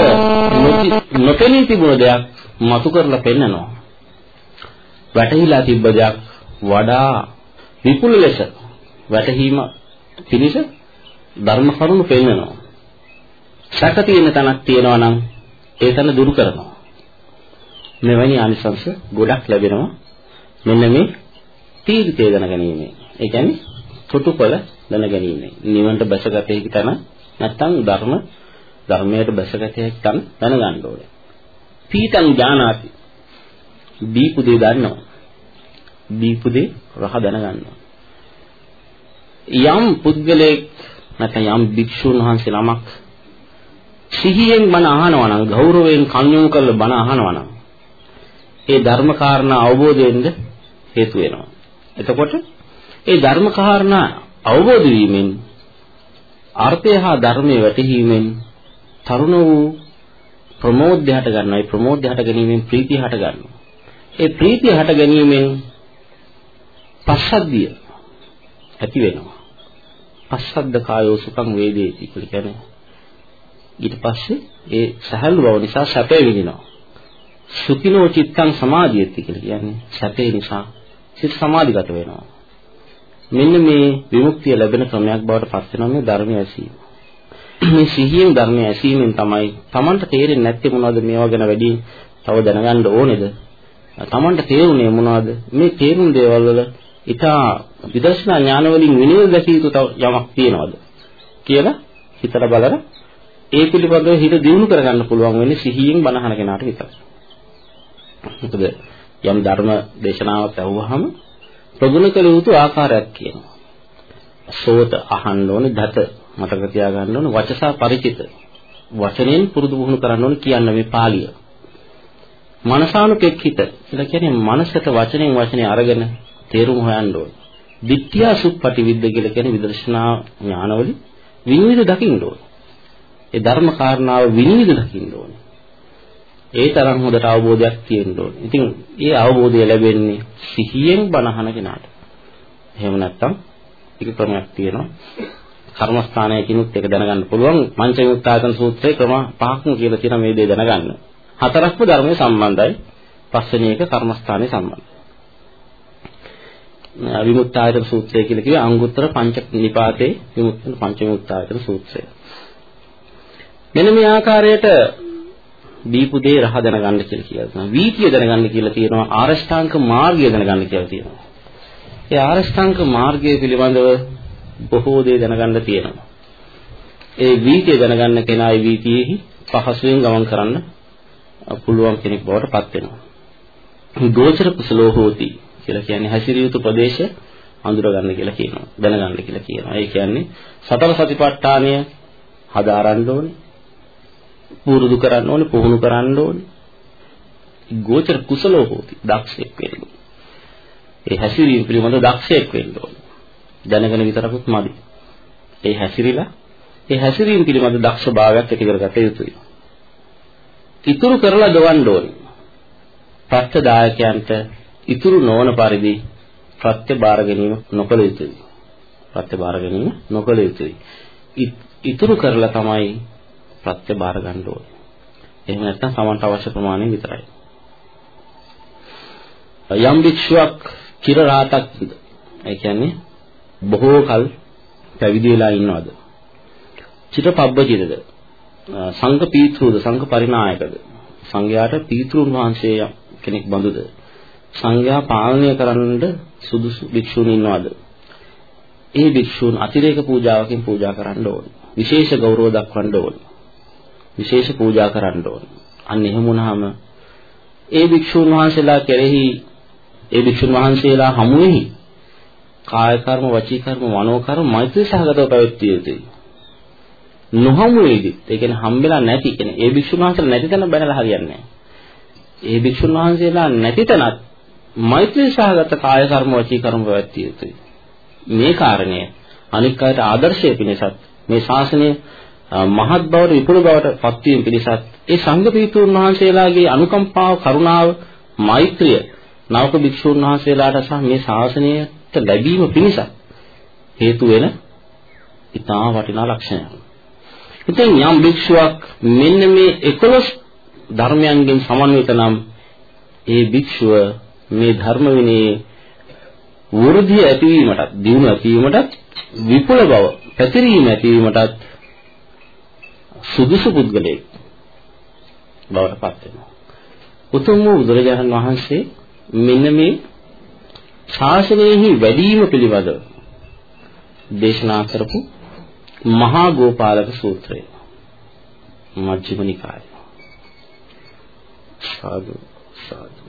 නොපෙනී තිබුණ දෙයක් මතු කරලා පෙන්නනවා වැටහිලා තිබ්බ දෙයක් වඩා විපුල ලෙස වැටහීම පිණිස ධර්ම කරුණු පෙන්වනවා. සැක තියෙන තැනක් තියෙනවා නම් ඒ තැන දුරු කරනවා. මෙවැනි ආනිසංස ගොඩක් ලැබෙනවා. මෙන්න මේ තීර්ථය දැනගැනීමෙන්. ඒ කියන්නේ තුතුපල දැනගැනීමෙන්. නිවන්ට බැසගත හැකි තැන නැත්තම් ධර්ම ධර්මයට බැසගත හැකි තැන දැනගන්න ඕනේ. පීතං ඥානාති දීපු දේ දන්නවා. දීපු දේ රහ දැනගන්නවා. යම් පුද්ගලයෙක් නැත්නම් යම් භික්ෂුන් වහන්සේ නමක් සිහියෙන් බණ අහනවා නම් ගෞරවයෙන් කන්‍යෝ කරලා බණ අහනවා නම් ඒ ධර්ම කාරණා අවබෝධ වෙන්න හේතු වෙනවා. එතකොට ඒ ධර්ම කාරණා අවබෝධ වීමෙන් අර්ථය හා ධර්මයේ වැටහීමෙන් තරුණ වූ ප්‍රමෝදය හට ගන්නවා. ඒ ප්‍රමෝදය හට ගැනීමෙන් ප්‍රීතිය හට ගන්නවා. ඒ ප්‍රීතිය හට ගැනීමෙන් පස්සද්ධිය ඇති වෙනවා. පස්සද්ද කායෝ සුඛං වේදේති කියලා කියන්නේ ඊට පස්සේ ඒ සහැල්ලු බව නිසා සැපේ විඳිනවා. සුඛිනෝ චිත්තං සමාධියති කියලා කියන්නේ සැපේ නිසා සිත සමාධිගත වෙනවා. මෙන්න මේ විමුක්තිය ලැබෙන ක්‍රමයක් බවට පත් වෙනවා මේ ධර්මය ඇසීම. මේ සිහියෙන් ධර්මය ඇසීමෙන් තමයි Tamanට තේරෙන්නේ නැත්තේ මොනවද මේවා ගැන වැඩි තව දැනගන්න ඕනේද? Tamanට තේරුනේ මොනවද? මේ තේරුම් දේවල් වල ඊටා විදර්ශනා ඥාන වලින් විනිවිද දැකිය යුතු යමක් තියෙනවද කියලා හිතලා බලලා ඒ පිළිබඳව හිත දියුණු කරගන්න පුළුවන් වෙන්නේ සිහියෙන් බණහන කෙනාට විතරයි. මොකද යම් ධර්ම දේශනාවක් ඇහුවහම ප්‍රගුණ කළ යුතු ආකාරයක් කියනවා. සෝත අහන්න ඕනේ, දත මතක තියාගන්න ඕනේ, වචසා ಪರಿචිත. වචනෙන් පුරුදු පුහුණු කරන්න ඕනේ කියන්න මේ පාළිය. මනසානුපෙක්ඛිත කියලා කියන්නේ මනසට වචනෙන් වචනේ අරගෙන තේරුම හොයන්න ඕනේ. ditthiya suppati විද්ද කියලා කියන්නේ විදර්ශනා ඥානවලින් විනිවිද දකින්න ඕනේ. ඒ ධර්ම කාරණාව විනිවිද දකින්න ඕනේ. ඒ තරම් හොඳට අවබෝධයක් තියෙන්න ඕනේ. ඉතින් ඒ අවබෝධය ලැබෙන්නේ සිහියෙන් බණහන කෙනාට. එහෙම නැත්නම් එක ක්‍රමයක් තියෙනවා. කර්මස්ථානයකිනුත් ඒක දැනගන්න පුළුවන්. පංචවිමුක්තායතන සූත්‍රයේ ක්‍රම පහක්ම කියලා තියෙන මේ දේ දැනගන්න. හතරක්ම ධර්මයේ සම්බන්ධයි. පස්වෙනි එක කර්මස්ථානයේ සම්බන්ධයි. විමුක්තායතන සූත්‍රය කියලා කිව්වේ අංගුත්තර පංච නිපාතේ විමුක්ත පංච විමුක්තායතන සූත්‍රය. මෙන්න මේ ආකාරයට දීපු දේ රහ දැනගන්න කියලා කියනවා. වීතිය දැනගන්න කියලා තියෙනවා. ආරෂ්ඨාංග මාර්ගය දැනගන්න කියලා තියෙනවා. ඒ ආරෂ්ඨාංග මාර්ගය පිළිබඳව බොහෝ දේ දැනගන්න තියෙනවා. ඒ වීතිය දැනගන්න කෙනායි වීතියෙහි පහසුවෙන් ගමන් කරන්න පුළුවන් කෙනෙක් බවට පත් වෙනවා. ගෝචර කුසලෝ හෝති කියලා කියන්නේ හැසිරිය යුතු ප්‍රදේශ අඳුර ගන්න කියලා කියනවා. දැනගන්න කියලා කියනවා. ඒ කියන්නේ සතර සතිපට්ඨානය හදාරන්න ඕනේ. පුරුදු කරන්න ඕනේ, පුහුණු කරන්න ඕනේ. ගෝචර කුසලෝ හෝති. දක්ෂයෙක් වෙන්න ඕනේ. ඒ හැසිරීම පිළිබඳ දක්ෂයෙක් වෙන්න ඕනේ. දැනගෙන විතරකුත් මදි. ඒ හැසිරීලා ඒ හැසිරීම පිළිබඳ දක්ෂභාවයක් ඇති කරගත යුතුයි. ඉතුරු කරලා දවන්න ඕනේ. ප්‍රත්‍යදායකයන්ට ඉතුරු නොවන පරිදි ප්‍රත්‍ය බාර ගැනීම නොකළ යුතුයි. ප්‍රත්‍ය බාර ගැනීම නොකළ යුතුයි. ඉතුරු කරලා තමයි ප්‍රත්‍ය බාර ගන්න ඕනේ. එහෙම නැත්නම් Tamanට අවශ්‍ය ප්‍රමාණය විතරයි. යම් භික්ෂුවක් කිර රාතක් ඒ කියන්නේ බොහෝ කල පැවිදි වෙලා ඉන්නවද? චිත පබ්බචිතද? සංඝ පීතෘද සංඝ පරිනායකද? සංඝයාට පීතෘන් වහන්සේ කෙනෙක් බඳුද? සංඝයා පාලනය කරන්න සුදුසු භික්ෂුන් ඉන්නවද? ඒ භික්ෂුන් අතිරේක පූජාවකින් පූජා කරන්න ඕනේ. විශේෂ ගෞරව දක්වන්න ඕනේ. විශේෂ පූජා කරන්න ඕනේ. අන්න එහෙම වුණාම ඒ භික්ෂුන් වහන්සේලා කෙරෙහි ඒ භික්ෂුන් වහන්සේලා හමුවේහි කාය කර්ම, වචී කර්ම, මනෝ කර්ම මෛත්‍රී සහගතව පැවැත්විය යුතුයි. නොහමු වේදි. ඒ කියන්නේ හම්බෙලා නැති කියන්නේ ඒ භික්ෂුන් වහන්සේලා නැති තැන බැනලා හරියන්නේ නැහැ. ඒ භික්ෂුන් වහන්සේලා නැති තැනත් මෛත්‍රී සහගත කාය කර්ම වචී කර්ම පැවැත්විය යුතුයි. මේ කාරණය අනික් අයට ආදර්ශය පිණිසත් මේ ශාසනය මහත් බවට විපුල බවට පත්වීම පිණිසත් ඒ සංඝ පීතුන් වහන්සේලාගේ අනුකම්පාව කරුණාව මෛත්‍රිය නවක භික්ෂුන් වහන්සේලාට සහ මේ ශාසනයට ලැබීම පිණිස හේතු වෙන ඉතා වටිනා ලක්ෂණයක්. ඉතින් යම් භික්ෂුවක් මෙන්න මේ 11 ධර්මයන්ගෙන් සමන්විත නම් ඒ භික්ෂුව මේ ධර්ම විනයේ වෘද්ධිය ඇතිවීමටත් දියුණු ඇතිවීමටත් විපුල බව පැතිරීම ඇතිවීමටත් සුදුසු පුද්ගලයෙක් බවට පත් වෙනවා. උතුම් වූ බුදුරජාණන් වහන්සේ මෙන්න මේ ශාසනයෙහි වැඩිම පිළිබඳව දේශනා කරපු මහා ගෝපාලක සූත්‍රය. මජ්ක්‍ධිම නිකාය. සාදු සාදු.